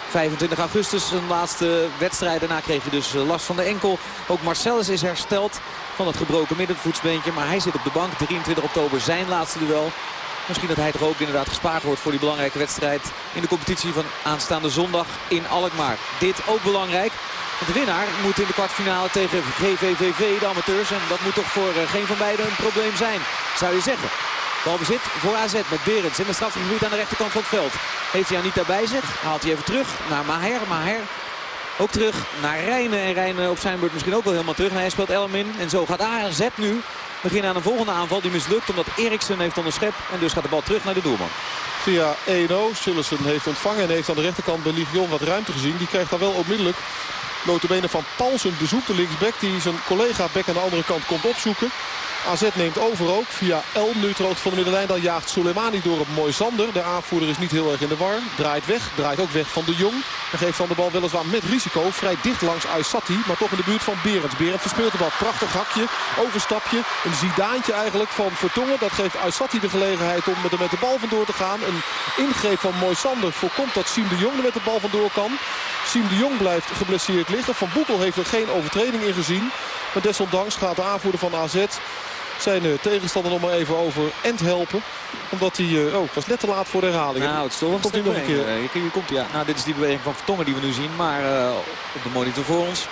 25 augustus zijn laatste wedstrijd. Daarna kreeg hij dus last van de enkel. Ook Marcellus is hersteld van het gebroken middenvoetsbeentje. Maar hij zit op de bank. 23 oktober zijn laatste duel. Misschien dat hij toch ook inderdaad gespaard wordt voor die belangrijke wedstrijd in de competitie van aanstaande zondag in Alkmaar. Dit ook belangrijk. De winnaar moet in de kwartfinale tegen GVVV, de amateurs. En dat moet toch voor geen van beiden een probleem zijn, zou je zeggen. Balbezit voor AZ met Berends in de strafgebied aan de rechterkant van het veld. Heeft hij niet daarbij zit, haalt hij even terug naar Maher. Maher ook terug naar Rijnen. En Rijnen op zijn beurt misschien ook wel helemaal terug. En hij speelt Elm in. En zo gaat AZ nu beginnen aan een volgende aanval. Die mislukt omdat Eriksen heeft onderschept. En dus gaat de bal terug naar de doelman. Via 1-0. Sillessen heeft ontvangen en heeft aan de rechterkant bij Ligion wat ruimte gezien. Die krijgt dan wel onmiddellijk notabene van Paulsen de linksback. Die zijn collega back aan de andere kant komt opzoeken. AZ neemt over ook via Elm. Nu van de middenlijn. Dan jaagt Soleimani door op Moisander. De aanvoerder is niet heel erg in de war. Draait weg. Draait ook weg van de Jong. En geeft dan de bal weliswaar met risico. Vrij dicht langs Aysati. Maar toch in de buurt van Berends. Berends verspeelt de bal. Prachtig hakje. Overstapje. Een zidaantje eigenlijk van Vertongen. Dat geeft Aysati de gelegenheid om er met de bal vandoor te gaan. Een ingreep van Moisander voorkomt dat Siem de Jong er met de bal vandoor kan. Siem de Jong blijft geblesseerd liggen. Van Boekel heeft er geen overtreding in gezien. Maar desondanks gaat de aanvoerder van AZ zijn uh, tegenstander nog maar even over end helpen. Omdat hij... Uh, oh, het was net te laat voor de herhaling. Nou, het komt hij nog een keer. Hier komt, ja. Nou, dit is die beweging van Vertongen die we nu zien. Maar op de monitor voor ons.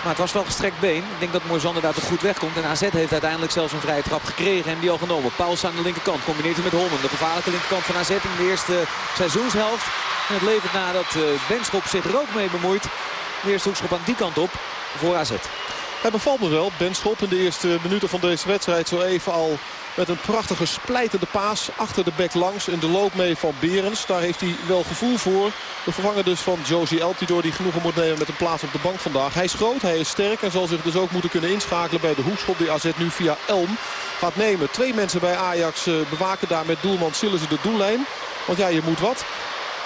Maar het was wel gestrekt been. Ik denk dat Moisander daar toch goed wegkomt. En AZ heeft uiteindelijk zelfs een vrije trap gekregen. En die al genomen. Pauls aan de linkerkant. Combineert hij met Holmen. De gevaarlijke linkerkant van AZ in de eerste seizoenshelft. En het levert nadat Benschop zich er ook mee bemoeit. De eerste hoekschop aan die kant op voor AZ. Hij bevalt me wel. Benschop in de eerste minuten van deze wedstrijd zo even al met een prachtige splijtende paas achter de bek langs. In de loop mee van Berens. Daar heeft hij wel gevoel voor. De vervanger dus van Josie Eltidoor die genoegen moet nemen met een plaats op de bank vandaag. Hij is groot, hij is sterk en zal zich dus ook moeten kunnen inschakelen bij de hoekschop die AZ nu via Elm gaat nemen. Twee mensen bij Ajax eh, bewaken daar met doelman Sillissen de doellijn. Want ja, je moet wat.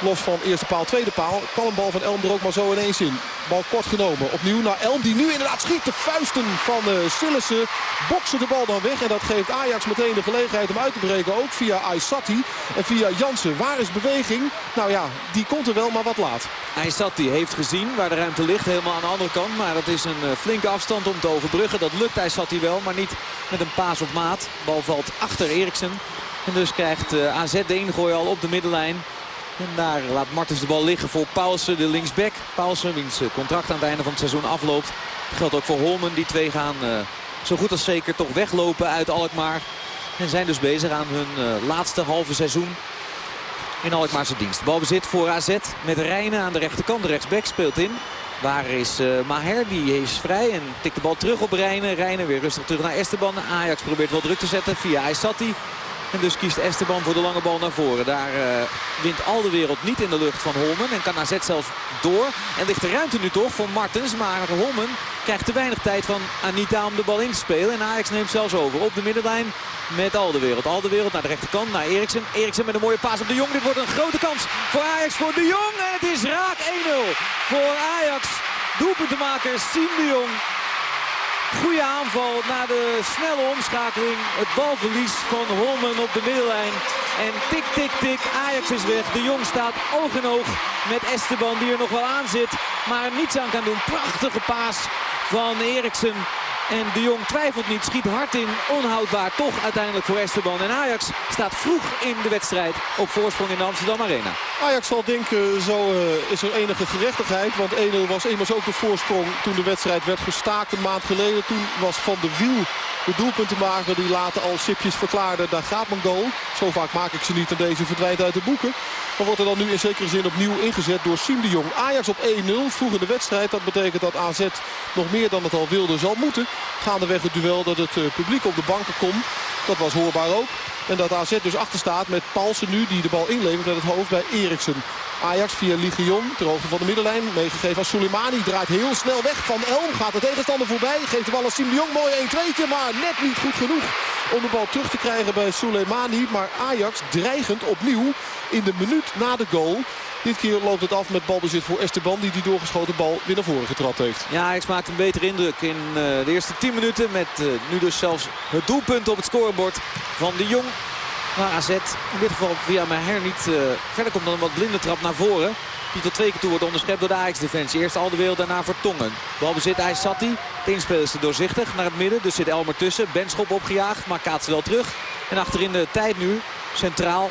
Los van eerste paal, tweede paal. Kan een bal van Elm er ook maar zo ineens in. Bal kort genomen. Opnieuw naar Elm die nu inderdaad schiet. De vuisten van uh, Sillessen boksen de bal dan weg. En dat geeft Ajax meteen de gelegenheid om uit te breken. Ook via Aysati en via Jansen. Waar is beweging? Nou ja, die komt er wel, maar wat laat. Aysati heeft gezien waar de ruimte ligt. Helemaal aan de andere kant. Maar dat is een uh, flinke afstand om te overbruggen. Dat lukt Aysati wel, maar niet met een paas op maat. Bal valt achter Eriksen. En dus krijgt uh, AZ de ingooi al op de middenlijn. En daar laat Martens de bal liggen voor Paulsen, de linksback. Paulsen, wiens eh, contract aan het einde van het seizoen afloopt. Dat geldt ook voor Holmen. Die twee gaan uh, zo goed als zeker toch weglopen uit Alkmaar. En zijn dus bezig aan hun uh, laatste halve seizoen in Alkmaarse dienst. Balbezit voor AZ met Rijnen aan de rechterkant. De rechtsback speelt in. Waar is Maher? Die is vrij en tikt de bal terug op Rijnen. Rijnen weer rustig terug naar Esteban. Ajax probeert wel druk te zetten via Aysati. En dus kiest Esteban voor de lange bal naar voren. Daar uh, wint al niet in de lucht van Holmen. En kan AZ zelfs door. En ligt de ruimte nu toch voor Martens. Maar Holmen krijgt te weinig tijd van Anita om de bal in te spelen. En Ajax neemt zelfs over op de middenlijn met al de wereld. Al de wereld naar de rechterkant, naar Eriksen. Eriksen met een mooie paas op de Jong. Dit wordt een grote kans voor Ajax, voor de Jong. En het is raak 1-0 voor Ajax. Doelpuntenmaker Siem de Jong. Goede aanval na de snelle omschakeling. Het balverlies van Holmen op de middenlijn. En tik, tik, tik. Ajax is weg. De Jong staat oog in oog met Esteban die er nog wel aan zit. Maar niets aan kan doen. Prachtige paas van Eriksen. En de Jong twijfelt niet, schiet hard in, onhoudbaar toch uiteindelijk voor Esteban. En Ajax staat vroeg in de wedstrijd op voorsprong in de Amsterdam Arena. Ajax zal denken, zo uh, is er enige gerechtigheid. Want 1-0 was immers ook de voorsprong toen de wedstrijd werd gestaakt een maand geleden. Toen was Van de Wiel de doelpuntenmaker die later al sipjes verklaarde. Daar gaat mijn goal. Zo vaak maak ik ze niet en deze verdwijnt uit de boeken. Maar wordt er dan nu in zekere zin opnieuw ingezet door Siem de Jong. Ajax op 1-0 vroeg in de wedstrijd. Dat betekent dat AZ nog meer dan het al wilde zal moeten. Gaandeweg het duel dat het uh, publiek op de banken komt. Dat was hoorbaar ook. En dat AZ dus achter staat met Paulsen nu die de bal inlevert met het hoofd bij Eriksen. Ajax via Ligion ter hoogte van de middenlijn. Meegegeven aan Soleimani. Draait heel snel weg van Elm. Gaat de tegenstander voorbij. Geeft de bal aan Siem de Jong. Mooi 1-2'tje. Maar net niet goed genoeg om de bal terug te krijgen bij Soleimani. Maar Ajax dreigend opnieuw in de minuut na de goal. Dit keer loopt het af met balbezit voor Esteban die die doorgeschoten bal weer naar voren getrapt heeft. Ja, Ajax maakt een betere indruk in uh, de eerste 10 minuten. Met uh, nu dus zelfs het doelpunt op het scorebord van de Jong. Maar AZ in dit geval via Maher niet uh, verder komt dan een wat blinde trap naar voren. Die tot twee keer toe wordt onderschept door de Ajax-defensie. Eerst al de wereld, daarna Vertongen. Balbezit Aysati. De inspelers doorzichtig naar het midden. Dus zit Elmer tussen. Benschop opgejaagd, maar kaatst wel terug. En achterin de tijd nu centraal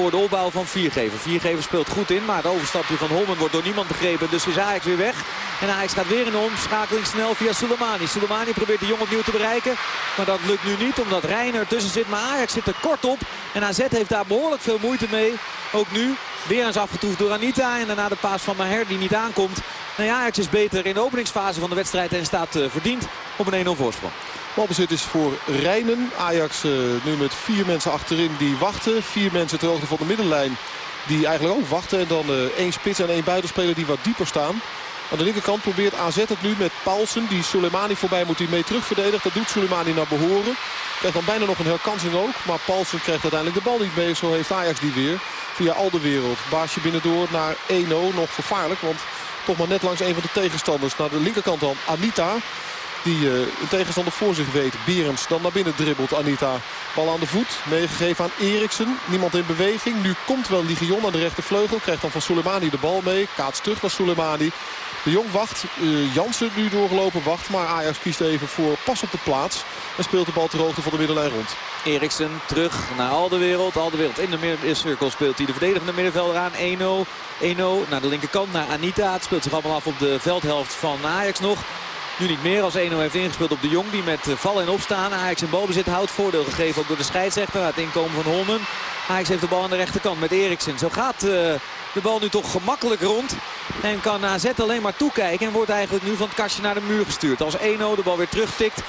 voor de opbouw van Viergever. Viergever speelt goed in, maar het overstapje van Holmen wordt door niemand begrepen. Dus is Ajax weer weg. En Ajax gaat weer in de omschakeling snel via Soleimani. Soleimani probeert de jong opnieuw te bereiken. Maar dat lukt nu niet, omdat Reiner tussen zit. Maar Ajax zit er kort op. En AZ heeft daar behoorlijk veel moeite mee. Ook nu. Weer eens afgetroefd door Anita. En daarna de paas van Maher die niet aankomt. Nou ja, Ajax is beter in de openingsfase van de wedstrijd. En staat uh, verdiend op een 1-0 voorsprong. Balbezit is voor Rijnen. Ajax uh, nu met vier mensen achterin die wachten. Vier mensen ter hoogte van de middenlijn die eigenlijk ook wachten. En dan uh, één spits en één buitenspeler die wat dieper staan. Aan de linkerkant probeert AZ het nu met Paulsen. Die Soleimani voorbij moet hij mee terugverdedigen. Dat doet Soleimani naar behoren. Krijgt dan bijna nog een herkansing ook. Maar Paulsen krijgt uiteindelijk de bal niet mee. Zo heeft Ajax die weer. Via al de wereld. Baasje binnendoor naar 1-0. Nog gevaarlijk. Want toch maar net langs een van de tegenstanders. Naar de linkerkant dan Anita. Die een tegenstander voor zich weet. Berens dan naar binnen dribbelt Anita. Bal aan de voet. Meegegeven aan Eriksen. Niemand in beweging. Nu komt wel Ligion aan de rechtervleugel. Krijgt dan van Soleimani de bal mee. Kaats terug naar Soleimani. De Jong wacht. Uh, Jansen nu doorgelopen wacht. Maar Ajax kiest even voor pas op de plaats. En speelt de bal ter hoogte van de middenlijn rond. Eriksen terug naar Alderwereld. Alderwereld in de middencirkel speelt hij de verdedigende middenvelder aan. 1-0. 1-0 naar de linkerkant naar Anita. Het speelt zich allemaal af op de veldhelft van Ajax nog. Nu niet meer als 1-0 heeft ingespeeld op de Jong. Die met vallen en opstaan Ajax in balbezit houdt. Voordeel gegeven ook door de scheidsrechter. Het inkomen van Holmen. Ajax heeft de bal aan de rechterkant met Eriksen. Zo gaat uh, de bal nu toch gemakkelijk rond. En kan AZ alleen maar toekijken. En wordt eigenlijk nu van het kastje naar de muur gestuurd. Als 1-0 de bal weer terugtikt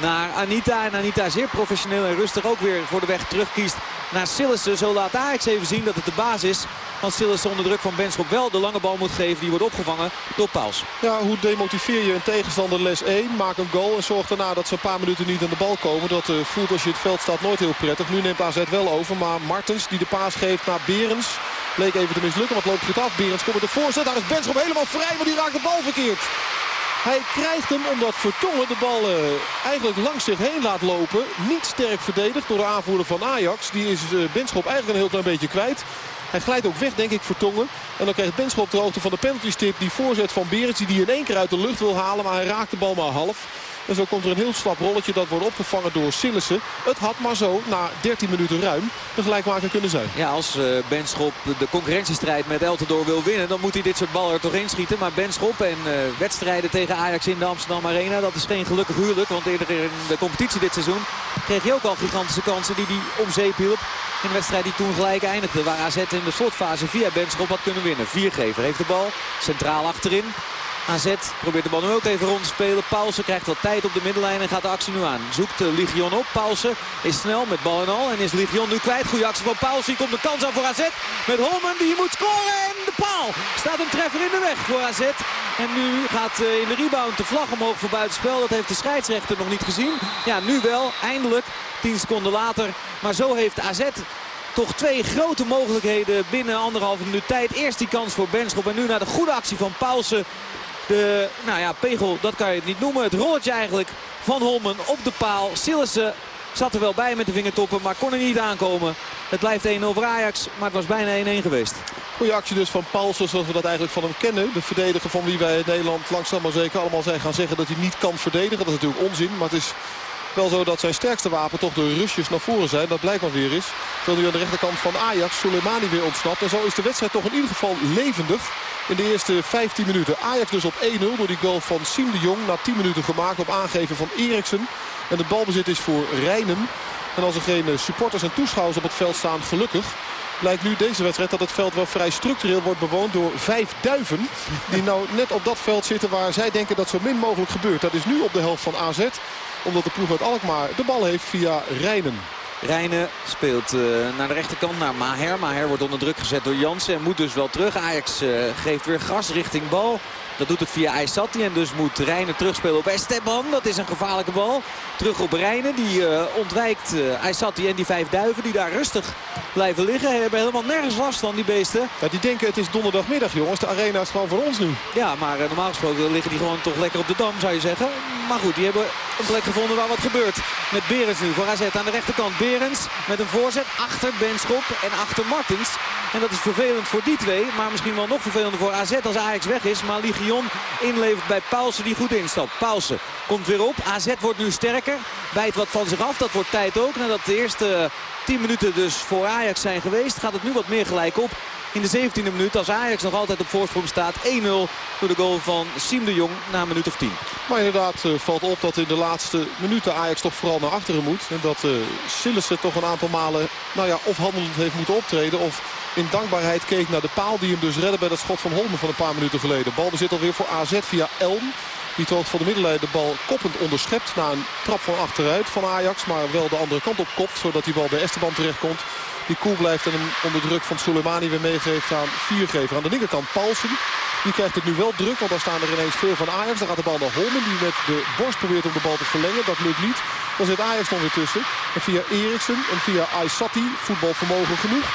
naar Anita. En Anita zeer professioneel en rustig ook weer voor de weg terugkiest naar Sillissen. Zo laat Ajax even zien dat het de baas is. Want Sillissen onder druk van Benschop wel de lange bal moet geven. Die wordt opgevangen door Pauls. Ja, hoe demotiveer je een tegenstander les 1? Maak een goal en zorg daarna dat ze een paar minuten niet aan de bal komen. Dat uh, voelt als je het veld staat nooit heel prettig. Nu neemt AZ wel over. Maar Martens die de paas geeft naar Berens. Leek even te mislukken, want loopt goed af. Berens komt met de voorzet. Daar is Benschop helemaal vrij, maar die raakt de bal verkeerd. Hij krijgt hem omdat Vertongen de bal uh, eigenlijk langs zich heen laat lopen. Niet sterk verdedigd door de aanvoerder van Ajax. Die is uh, Benschop eigenlijk een heel klein beetje kwijt. Hij glijdt ook weg, denk ik, Vertongen. En dan krijgt Benschop de hoogte van de penaltystip. Die voorzet van Berends, die in één keer uit de lucht wil halen. Maar hij raakt de bal maar half. En zo komt er een heel slap rolletje. Dat wordt opgevangen door Sillissen. Het had maar zo na 13 minuten ruim een gelijkmaker kunnen zijn. Ja, als uh, Benschop de concurrentiestrijd met Eltendoor wil winnen... dan moet hij dit soort ballen er toch inschieten. Maar Benschop en uh, wedstrijden tegen Ajax in de Amsterdam Arena... dat is geen gelukkig huwelijk. Want eerder in de competitie dit seizoen... kreeg hij ook al gigantische kansen die hij om zeep hielp. In de wedstrijd die toen gelijk eindigde. Waar AZ in de slotfase via Benschop had kunnen winnen. Viergever heeft de bal. Centraal achterin. AZ probeert de bal nu ook even rond te spelen. Paulsen krijgt wat tijd op de middenlijn en gaat de actie nu aan. Zoekt Ligion op. Paulsen is snel met bal en al. En is Ligion nu kwijt. Goede actie van Paulsen. Komt de kans aan voor AZ. Met Holmen die moet scoren. En de paal. Staat een treffer in de weg voor AZ. En nu gaat uh, in de rebound de vlag omhoog voor buitenspel. Dat heeft de scheidsrechter nog niet gezien. Ja, nu wel. Eindelijk. 10 seconden later. Maar zo heeft AZ toch twee grote mogelijkheden binnen anderhalve minuut tijd. Eerst die kans voor Benschop en nu naar de goede actie van Paulsen. De, nou ja, pegel, dat kan je het niet noemen. Het rolletje eigenlijk van Holmen op de paal. Sillissen zat er wel bij met de vingertoppen, maar kon er niet aankomen. Het blijft 1-0 voor Ajax, maar het was bijna 1-1 geweest. Goede actie dus van Paulsen, zoals we dat eigenlijk van hem kennen. De verdediger van wie wij in Nederland langzaam maar zeker allemaal zijn gaan zeggen dat hij niet kan verdedigen. Dat is natuurlijk onzin, maar het is wel zo dat zijn sterkste wapen toch de rusjes naar voren zijn. Dat blijkt maar weer is. Terwijl nu aan de rechterkant van Ajax Soleimani weer ontsnapt. En zo is de wedstrijd toch in ieder geval levendig. In de eerste 15 minuten. Ajax dus op 1-0 door die goal van Siem de Jong. Na 10 minuten gemaakt op aangeven van Eriksen. En de balbezit is voor Rijnen. En als er geen supporters en toeschouwers op het veld staan, gelukkig blijkt nu deze wedstrijd dat het veld wel vrij structureel wordt bewoond door vijf duiven. Die nou net op dat veld zitten waar zij denken dat zo min mogelijk gebeurt. Dat is nu op de helft van AZ. Omdat de ploeg uit Alkmaar de bal heeft via Rijnen. Rijnen speelt uh, naar de rechterkant naar Maher. Maher wordt onder druk gezet door Jansen en moet dus wel terug. Ajax uh, geeft weer gas richting bal. Dat doet het via Aysati en dus moet Rijnen terugspelen op Esteban. Dat is een gevaarlijke bal. Terug op Rijnen. Die uh, ontwijkt uh, Aysati en die vijf duiven die daar rustig blijven liggen. Ze hebben helemaal nergens last van die beesten. Ja, die denken het is donderdagmiddag jongens. De arena is gewoon voor ons nu. Ja, maar uh, normaal gesproken liggen die gewoon toch lekker op de dam zou je zeggen. Maar goed, die hebben een plek gevonden waar wat gebeurt. Met Berens nu voor AZ aan de rechterkant. Berens met een voorzet achter Benschop en achter Martens. En dat is vervelend voor die twee. Maar misschien wel nog vervelender voor AZ als Ajax weg is. Maar Inlevert bij Paulsen die goed instapt. Paulsen komt weer op. AZ wordt nu sterker. Bijt wat van zich af. Dat wordt tijd ook. Nadat de eerste 10 minuten dus voor Ajax zijn geweest. Gaat het nu wat meer gelijk op. In de 17e minuut als Ajax nog altijd op voorsprong staat. 1-0 door de goal van Siem de Jong na een minuut of 10. Maar inderdaad uh, valt op dat in de laatste minuten Ajax toch vooral naar achteren moet. En dat uh, Sillissen toch een aantal malen nou ja, of handelend heeft moeten optreden. Of in dankbaarheid keek naar de paal die hem dus redde bij dat schot van Holmen van een paar minuten geleden. Balbezit alweer voor AZ via Elm. Die tot van de middenlijn de bal koppend onderschept. Na een trap van achteruit van Ajax. Maar wel de andere kant op kopt. Zodat die bal bij Esteban terechtkomt. Die cool blijft en hem onder druk van Soleimani weer meegeeft aan viergever. Aan de linkerkant Paulsen. Die krijgt het nu wel druk, want daar staan er ineens veel van Ajax. Dan gaat de bal naar Holmen, die met de borst probeert om de bal te verlengen. Dat lukt niet. Dan zit Ajax nog weer tussen. En via Eriksen en via Aysati, voetbalvermogen genoeg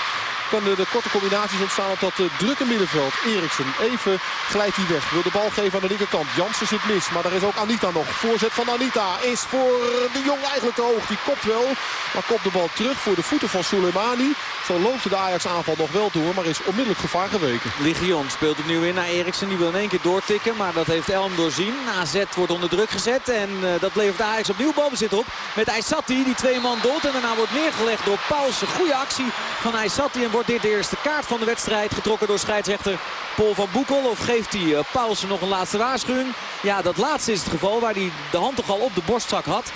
kan de korte combinaties ontstaan op dat uh, drukke middenveld. Eriksen, even glijdt hij weg. Wil de bal geven aan de linkerkant. Jansen zit mis, maar daar is ook Anita nog. Voorzet van Anita is voor de Jong eigenlijk te hoog. Die kopt wel, maar kopt de bal terug voor de voeten van Soleimani. Zo loopt de Ajax-aanval nog wel door, maar is onmiddellijk gevaar geweken. Ligion speelt opnieuw in naar Eriksen. Die wil in één keer doortikken, maar dat heeft Elm doorzien. AZ wordt onder druk gezet en uh, dat levert Ajax opnieuw balbezit op. Met Aysati, die twee man dood. En daarna wordt neergelegd door Paulsen. Goede actie van Aysati en wordt dit de eerste kaart van de wedstrijd. Getrokken door scheidsrechter Paul van Boekel. Of geeft hij uh, Paulsen nog een laatste waarschuwing? Ja, dat laatste is het geval waar hij de hand toch al op de borstzak had.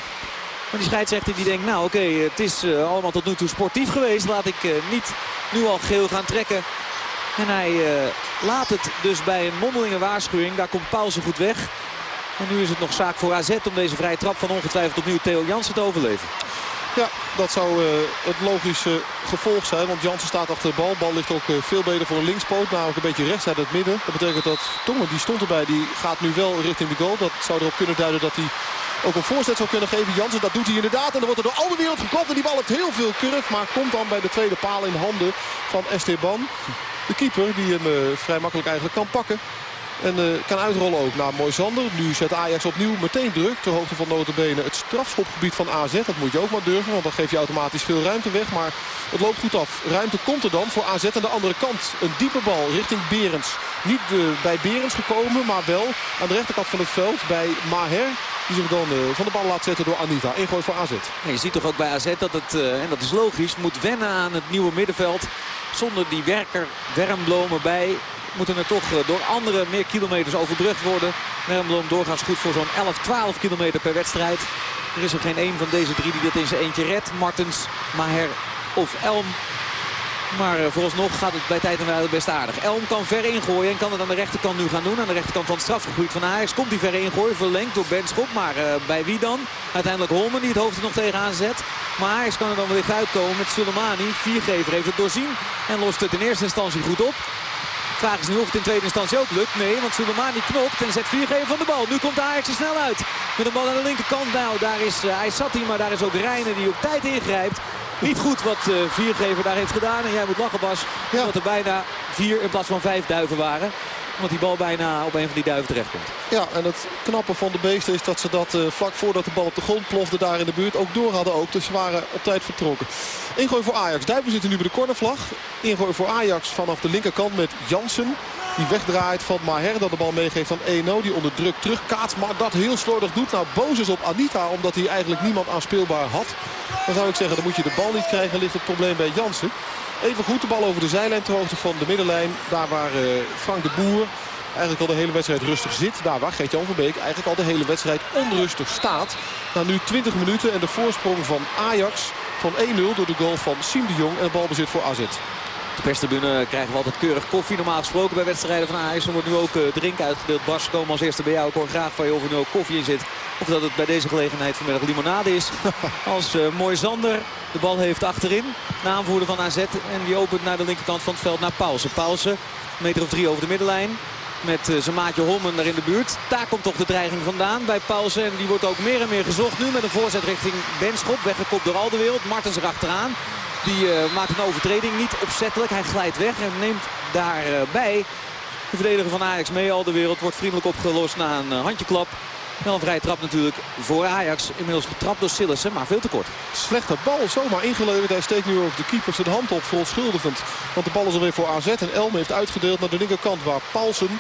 Maar die scheidsrechter die denkt, nou oké, okay, het is uh, allemaal tot nu toe sportief geweest. Laat ik niet nu al geel gaan trekken. En hij laat het dus bij een mondelinge waarschuwing. Daar komt Paulsen goed weg. En nu is het nog zaak voor AZ om deze vrije trap van ongetwijfeld opnieuw Theo Jansen te overleven. Ja, dat zou uh, het logische gevolg zijn. Want Jansen staat achter de bal. Bal ligt ook uh, veel beter voor een linkspoot. Namelijk een beetje rechts uit het midden. Dat betekent dat Tongen, die stond erbij, die gaat nu wel richting de goal. Dat zou erop kunnen duiden dat hij ook een voorzet zou kunnen geven. Jansen, dat doet hij inderdaad. En dan wordt er door al de wereld gekopt. En die bal heeft heel veel kurf. Maar komt dan bij de tweede paal in handen van Esteban. De keeper die hem uh, vrij makkelijk eigenlijk kan pakken. En uh, kan uitrollen ook naar Moisander. Nu zet Ajax opnieuw meteen druk. Ter hoogte van notabene het strafschopgebied van AZ. Dat moet je ook maar durven. Want dan geef je automatisch veel ruimte weg. Maar het loopt goed af. Ruimte komt er dan voor AZ aan de andere kant. Een diepe bal richting Berends. Niet uh, bij Berends gekomen. Maar wel aan de rechterkant van het veld bij Maher. Die zich dan uh, van de bal laat zetten door Anita. Ingooi voor AZ. Je ziet toch ook bij AZ dat het, en dat is logisch, moet wennen aan het nieuwe middenveld. Zonder die werker Wermbloom erbij moeten er toch door anderen meer kilometers overbrugd worden. Wermbloem doorgaans goed voor zo'n 11, 12 kilometer per wedstrijd. Er is er geen één van deze drie die dat in zijn eentje redt. Martens, Maher of Elm. Maar vooralsnog gaat het bij tijd en wijle best aardig. Elm kan ver ingooien en kan het aan de rechterkant nu gaan doen. Aan de rechterkant van het strafgebied van Ajax komt hij ver ingooien. Verlengd door Benschop. Maar uh, bij wie dan? Uiteindelijk Holmen die het hoofd er nog tegenaan zet. Maar Ajax kan er dan wellicht uitkomen met Soleimani. Viergever heeft het doorzien. En lost het in eerste instantie goed op. Vraag is nu of het in tweede instantie ook lukt. Nee, want Soleimani knopt en zet viergever van de bal. Nu komt Ajax er snel uit. Met een bal aan de linkerkant. Nou, daar is uh, Aysati, maar daar is ook Reine die op tijd ingrijpt. Niet goed wat uh, Viergever daar heeft gedaan. En jij moet lachen Bas, ja. omdat er bijna vier in plaats van vijf duiven waren. Omdat die bal bijna op een van die duiven terechtkomt. Ja, en het knappe van de beesten is dat ze dat uh, vlak voordat de bal op de grond plofde daar in de buurt ook door hadden ook. Dus ze waren op tijd vertrokken. Ingooi voor Ajax. Duiven zitten nu bij de cornervlag. Ingooi voor Ajax vanaf de linkerkant met Jansen. Die wegdraait van Maher. Dat de bal meegeeft van Eno. Die onder druk terugkaatst. Maar dat heel slordig doet. Nou boos is op Anita. Omdat hij eigenlijk niemand aanspeelbaar had. Dan zou ik zeggen dan moet je de bal niet krijgen. Ligt het probleem bij Jansen. Even goed de bal over de zijlijn ter hoogte van de middenlijn. Daar waar uh, Frank de Boer eigenlijk al de hele wedstrijd rustig zit. Daar waar Gert-Jan van Beek eigenlijk al de hele wedstrijd onrustig staat. Na nu 20 minuten en de voorsprong van Ajax van 1-0 door de goal van Siem de Jong. En balbezit voor AZ. De perstribune krijgen we altijd keurig koffie. Normaal gesproken bij wedstrijden van Ajax. Er wordt nu ook uh, drinken uitgedeeld. Bas, komen als eerste bij jou. Ik hoor graag van je of er nu ook koffie in zit. Of dat het bij deze gelegenheid vanmiddag limonade is. [LAUGHS] als uh, Mooi Zander de bal heeft achterin. De aanvoerder van AZ. En die opent naar de linkerkant van het veld naar Paulsen. Paulsen, meter of drie over de middenlijn. Met uh, zijn maatje Holmen daar in de buurt. Daar komt toch de dreiging vandaan bij Paulsen. En die wordt ook meer en meer gezocht nu met een voorzet richting Benschop. Weggekopt door al de wereld. Martens erachteraan. Die uh, maakt een overtreding niet opzettelijk. Hij glijdt weg en neemt daarbij de verdediger van Ajax mee. Al de wereld wordt vriendelijk opgelost na een handjeklap. Wel een vrije trap natuurlijk voor Ajax. Inmiddels getrapt door Sillissen, maar veel te kort. Slechte bal, zomaar ingeleverd. Hij steekt nu ook de keeper zijn hand op, verontschuldigend. Want de bal is alweer voor AZ. En Elm heeft uitgedeeld naar de linkerkant waar Paulsen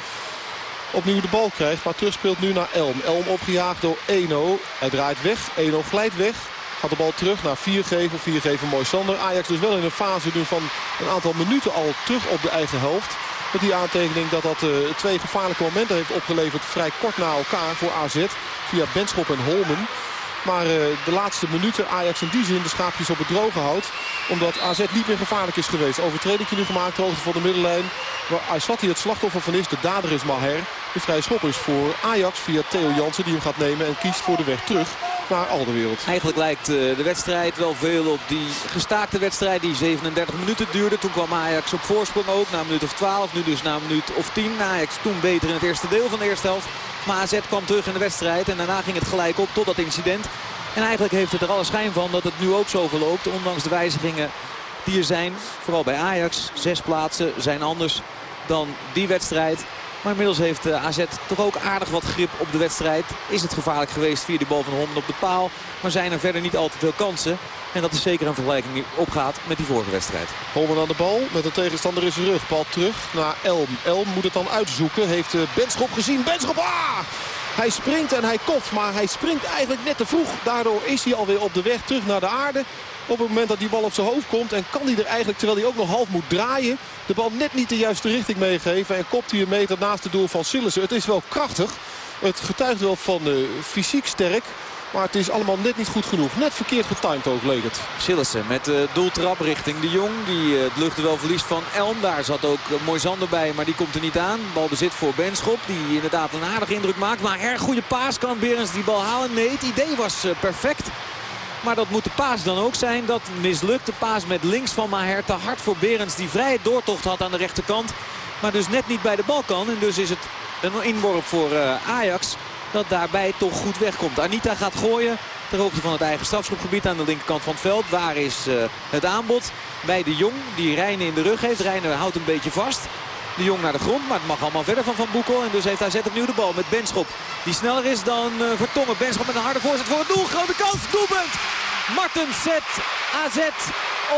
opnieuw de bal krijgt. Maar terugspeelt nu naar Elm. Elm opgejaagd door Eno. Hij draait weg. Eno glijdt weg. Gaat de bal terug naar Viergever. Viergever mooi Sander. Ajax dus wel in een fase nu van een aantal minuten al terug op de eigen helft. Met die aantekening dat dat uh, twee gevaarlijke momenten heeft opgeleverd vrij kort na elkaar voor AZ. Via Benschop en Holmen. Maar uh, de laatste minuten Ajax in die zin de schaapjes op het droge houdt. Omdat AZ niet meer gevaarlijk is geweest. Overtreding nu gemaakt, hoogte van de middenlijn. Waar Aysati het slachtoffer van is. De dader is Maher. De vrije schop is voor Ajax via Theo Jansen die hem gaat nemen en kiest voor de weg terug. naar Alderwereld. Eigenlijk lijkt eh, de wedstrijd wel veel op die gestaakte wedstrijd die 37 minuten duurde. Toen kwam Ajax op voorsprong ook na een minuut of 12. Nu dus na een minuut of 10. Ajax toen beter in het eerste deel van de eerste helft. Maar AZ kwam terug in de wedstrijd en daarna ging het gelijk op tot dat incident. En eigenlijk heeft het er alle schijn van dat het nu ook zo verloopt. Ondanks de wijzigingen die er zijn. Vooral bij Ajax. Zes plaatsen zijn anders dan die wedstrijd. Maar inmiddels heeft eh, AZ toch ook aardig wat grip op de wedstrijd. Is het gevaarlijk geweest via die bal van Holmen op de paal. Maar zijn er verder niet al te veel kansen. En dat is zeker een vergelijking die opgaat met die vorige wedstrijd. Holmen aan de bal met een tegenstander zijn rug. Bal terug naar Elm. Elm moet het dan uitzoeken. Heeft uh, Benschop gezien. Benschop, ah! Hij springt en hij kopt, maar hij springt eigenlijk net te vroeg. Daardoor is hij alweer op de weg terug naar de aarde. Op het moment dat die bal op zijn hoofd komt. En kan hij er eigenlijk, terwijl hij ook nog half moet draaien... de bal net niet de juiste richting meegeven. En kopt hij een meter naast het doel van Sillissen. Het is wel krachtig. Het getuigt wel van uh, fysiek sterk. Maar het is allemaal net niet goed genoeg. Net verkeerd getimed ook, leek het. Sillissen met de doeltrap richting de Jong. Die uh, het luchtduel verliest van Elm. Daar zat ook uh, Moisander bij, maar die komt er niet aan. Balbezit voor Benschop, die inderdaad een aardige indruk maakt. Maar erg goede paas kan Berens die bal halen. Nee, het idee was perfect. Maar dat moet de paas dan ook zijn. Dat mislukt de paas met links van Maher. Te hard voor Berens die vrije doortocht had aan de rechterkant. Maar dus net niet bij de bal kan. En dus is het een inworp voor uh, Ajax dat daarbij toch goed wegkomt. Anita gaat gooien ter hoogte van het eigen strafschopgebied aan de linkerkant van het veld. Waar is uh, het aanbod? Bij de Jong die Rijnen in de rug heeft. Rijnen houdt een beetje vast. De Jong naar de grond, maar het mag allemaal verder van Van Boekel. En dus heeft AZ opnieuw de bal met Benschop. Die sneller is dan uh, Vertongen. Benschop met een harde voorzet voor het doel. Grote kans, doelpunt! Martens zet AZ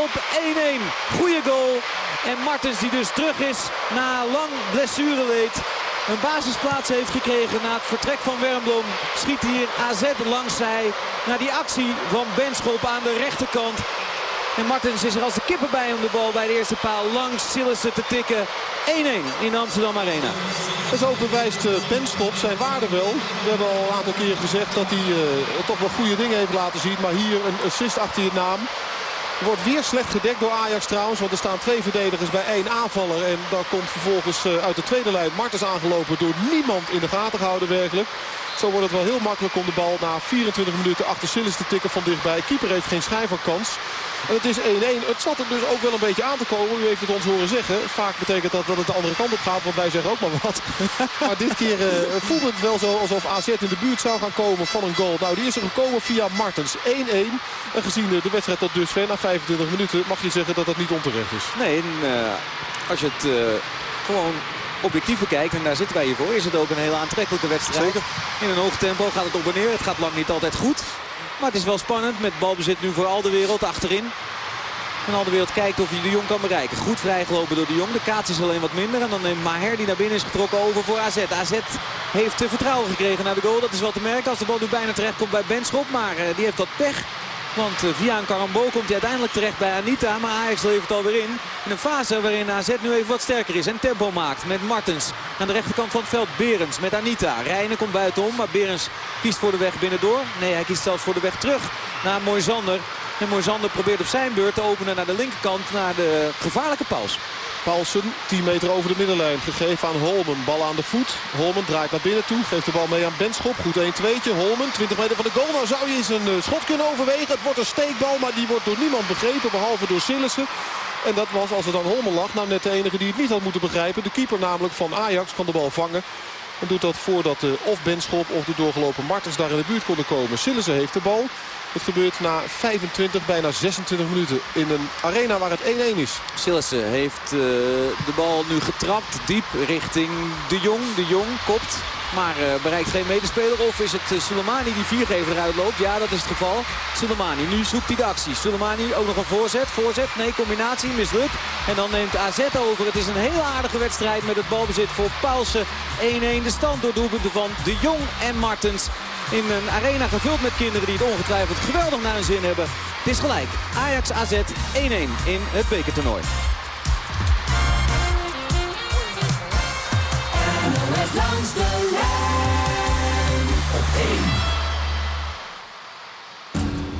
op 1-1. Goeie goal. En Martens die dus terug is na lang blessureleed. Een basisplaats heeft gekregen na het vertrek van Wernbloem. Schiet hier AZ langs zij. Naar die actie van Benschop aan de rechterkant. En Martens is er als de kippen bij om de bal bij de eerste paal langs Sillissen te tikken. 1-1 in de Amsterdam Arena. En zo bewijst uh, Benschop zijn waarde wel. We hebben al een aantal keer gezegd dat hij uh, toch wel goede dingen heeft laten zien. Maar hier een assist achter je naam. Wordt weer slecht gedekt door Ajax trouwens. Want er staan twee verdedigers bij één aanvaller. En dan komt vervolgens uh, uit de tweede lijn Martens aangelopen door niemand in de gaten gehouden werkelijk. Zo wordt het wel heel makkelijk om de bal na 24 minuten achter Sillis te tikken van dichtbij. Keeper heeft geen schijverkans. En het is 1-1. Het zat er dus ook wel een beetje aan te komen. U heeft het ons horen zeggen. Vaak betekent dat dat het de andere kant op gaat. Want wij zeggen ook maar wat. [LAUGHS] maar dit keer uh, voelde het wel zo alsof AZ in de buurt zou gaan komen van een goal. Nou, die is er gekomen via Martens. 1-1. En gezien de wedstrijd tot dusver na 25 minuten mag je zeggen dat dat niet onterecht is. Nee, en, uh, als je het uh, gewoon objectief bekijkt, en daar zitten wij hier voor, is het ook een hele aantrekkelijke wedstrijd. Zeker. In een hoog tempo gaat het op en neer. Het gaat lang niet altijd goed. Maar het is wel spannend met balbezit nu voor al de wereld achterin. En al de wereld kijkt of hij de Jong kan bereiken. Goed vrijgelopen door de Jong. De kaats is alleen wat minder. En dan neemt Maher die naar binnen is getrokken over voor AZ. AZ heeft vertrouwen gekregen naar de goal. Dat is wel te merken als de bal nu bijna terecht komt bij Benschop. Maar uh, die heeft dat pech. Want uh, via een karambol komt hij uiteindelijk terecht bij Anita. Maar Ajax levert alweer in. In een fase waarin AZ nu even wat sterker is. En tempo maakt met Martens. Aan de rechterkant van het veld Berens met Anita. Rijnen komt buitenom. Maar Berens kiest voor de weg binnendoor. Nee, hij kiest zelfs voor de weg terug naar Moisander. En Moisander probeert op zijn beurt te openen naar de linkerkant. Naar de gevaarlijke paus. Paulsen 10 meter over de middenlijn. Gegeven aan Holmen. Bal aan de voet. Holmen draait naar binnen toe. Geeft de bal mee aan Benschop. Goed 1-2'tje. Holmen 20 meter van de goal. Nou zou je eens een uh, schot kunnen overwegen. Het wordt een steekbal. Maar die wordt door niemand begrepen. Behalve door Sillissen. En dat was als het aan Holmen lag. Nou net de enige die het niet had moeten begrijpen. De keeper namelijk van Ajax kan de bal vangen. En doet dat voordat uh, of Benschop of de doorgelopen Martens daar in de buurt konden komen. Sillissen heeft de bal. Het gebeurt na 25, bijna 26 minuten in een arena waar het 1-1 is. Sillissen heeft uh, de bal nu getrapt. Diep richting De Jong. De Jong kopt. Maar uh, bereikt geen medespeler. Of is het uh, Soleimani die viergever eruit loopt? Ja, dat is het geval. Soleimani, nu zoekt hij de actie. Soleimani ook nog een voorzet. Voorzet, nee, combinatie, mislukt. En dan neemt AZ over. Het is een hele aardige wedstrijd met het balbezit voor Paulsen. 1-1 de stand door doelpunten van De Jong en Martens. In een arena gevuld met kinderen die het ongetwijfeld geweldig naar hun zin hebben. Het is gelijk. Ajax AZ 1-1 in het bekertoernooi. Langs de lijn op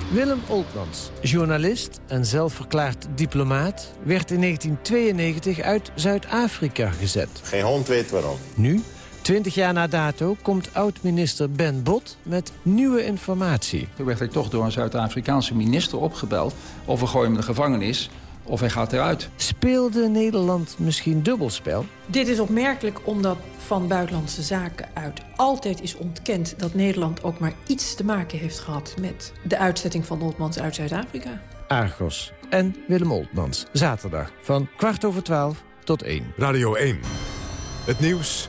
1. Willem Oltmans, journalist en zelfverklaard diplomaat... werd in 1992 uit Zuid-Afrika gezet. Geen hond weet waarom. Nu, Twintig jaar na dato komt oud-minister Ben Bot met nieuwe informatie. Toen werd hij toch door een Zuid-Afrikaanse minister opgebeld... of we gooien hem de gevangenis of hij gaat eruit. Speelde Nederland misschien dubbelspel? Dit is opmerkelijk omdat van Buitenlandse Zaken uit altijd is ontkend... dat Nederland ook maar iets te maken heeft gehad... met de uitzetting van Oltmans uit Zuid-Afrika. Argos en Willem Oltmans. Zaterdag van kwart over twaalf tot één. Radio 1. Het nieuws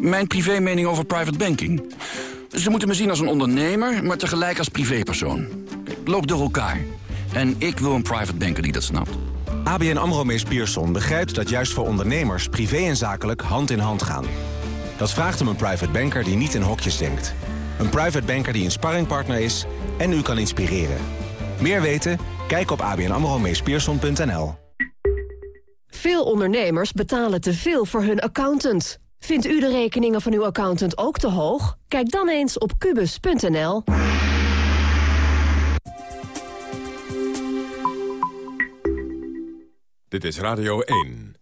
Mijn privé mening over private banking. Ze moeten me zien als een ondernemer, maar tegelijk als privépersoon. Loop door elkaar. En ik wil een private banker die dat snapt. ABN AMRO Mees Pierson begrijpt dat juist voor ondernemers... privé en zakelijk hand in hand gaan. Dat vraagt om een private banker die niet in hokjes denkt. Een private banker die een sparringpartner is en u kan inspireren. Meer weten? Kijk op abnamromeespierson.nl. Veel ondernemers betalen te veel voor hun accountant. Vindt u de rekeningen van uw accountant ook te hoog? Kijk dan eens op kubus.nl. Dit is Radio 1.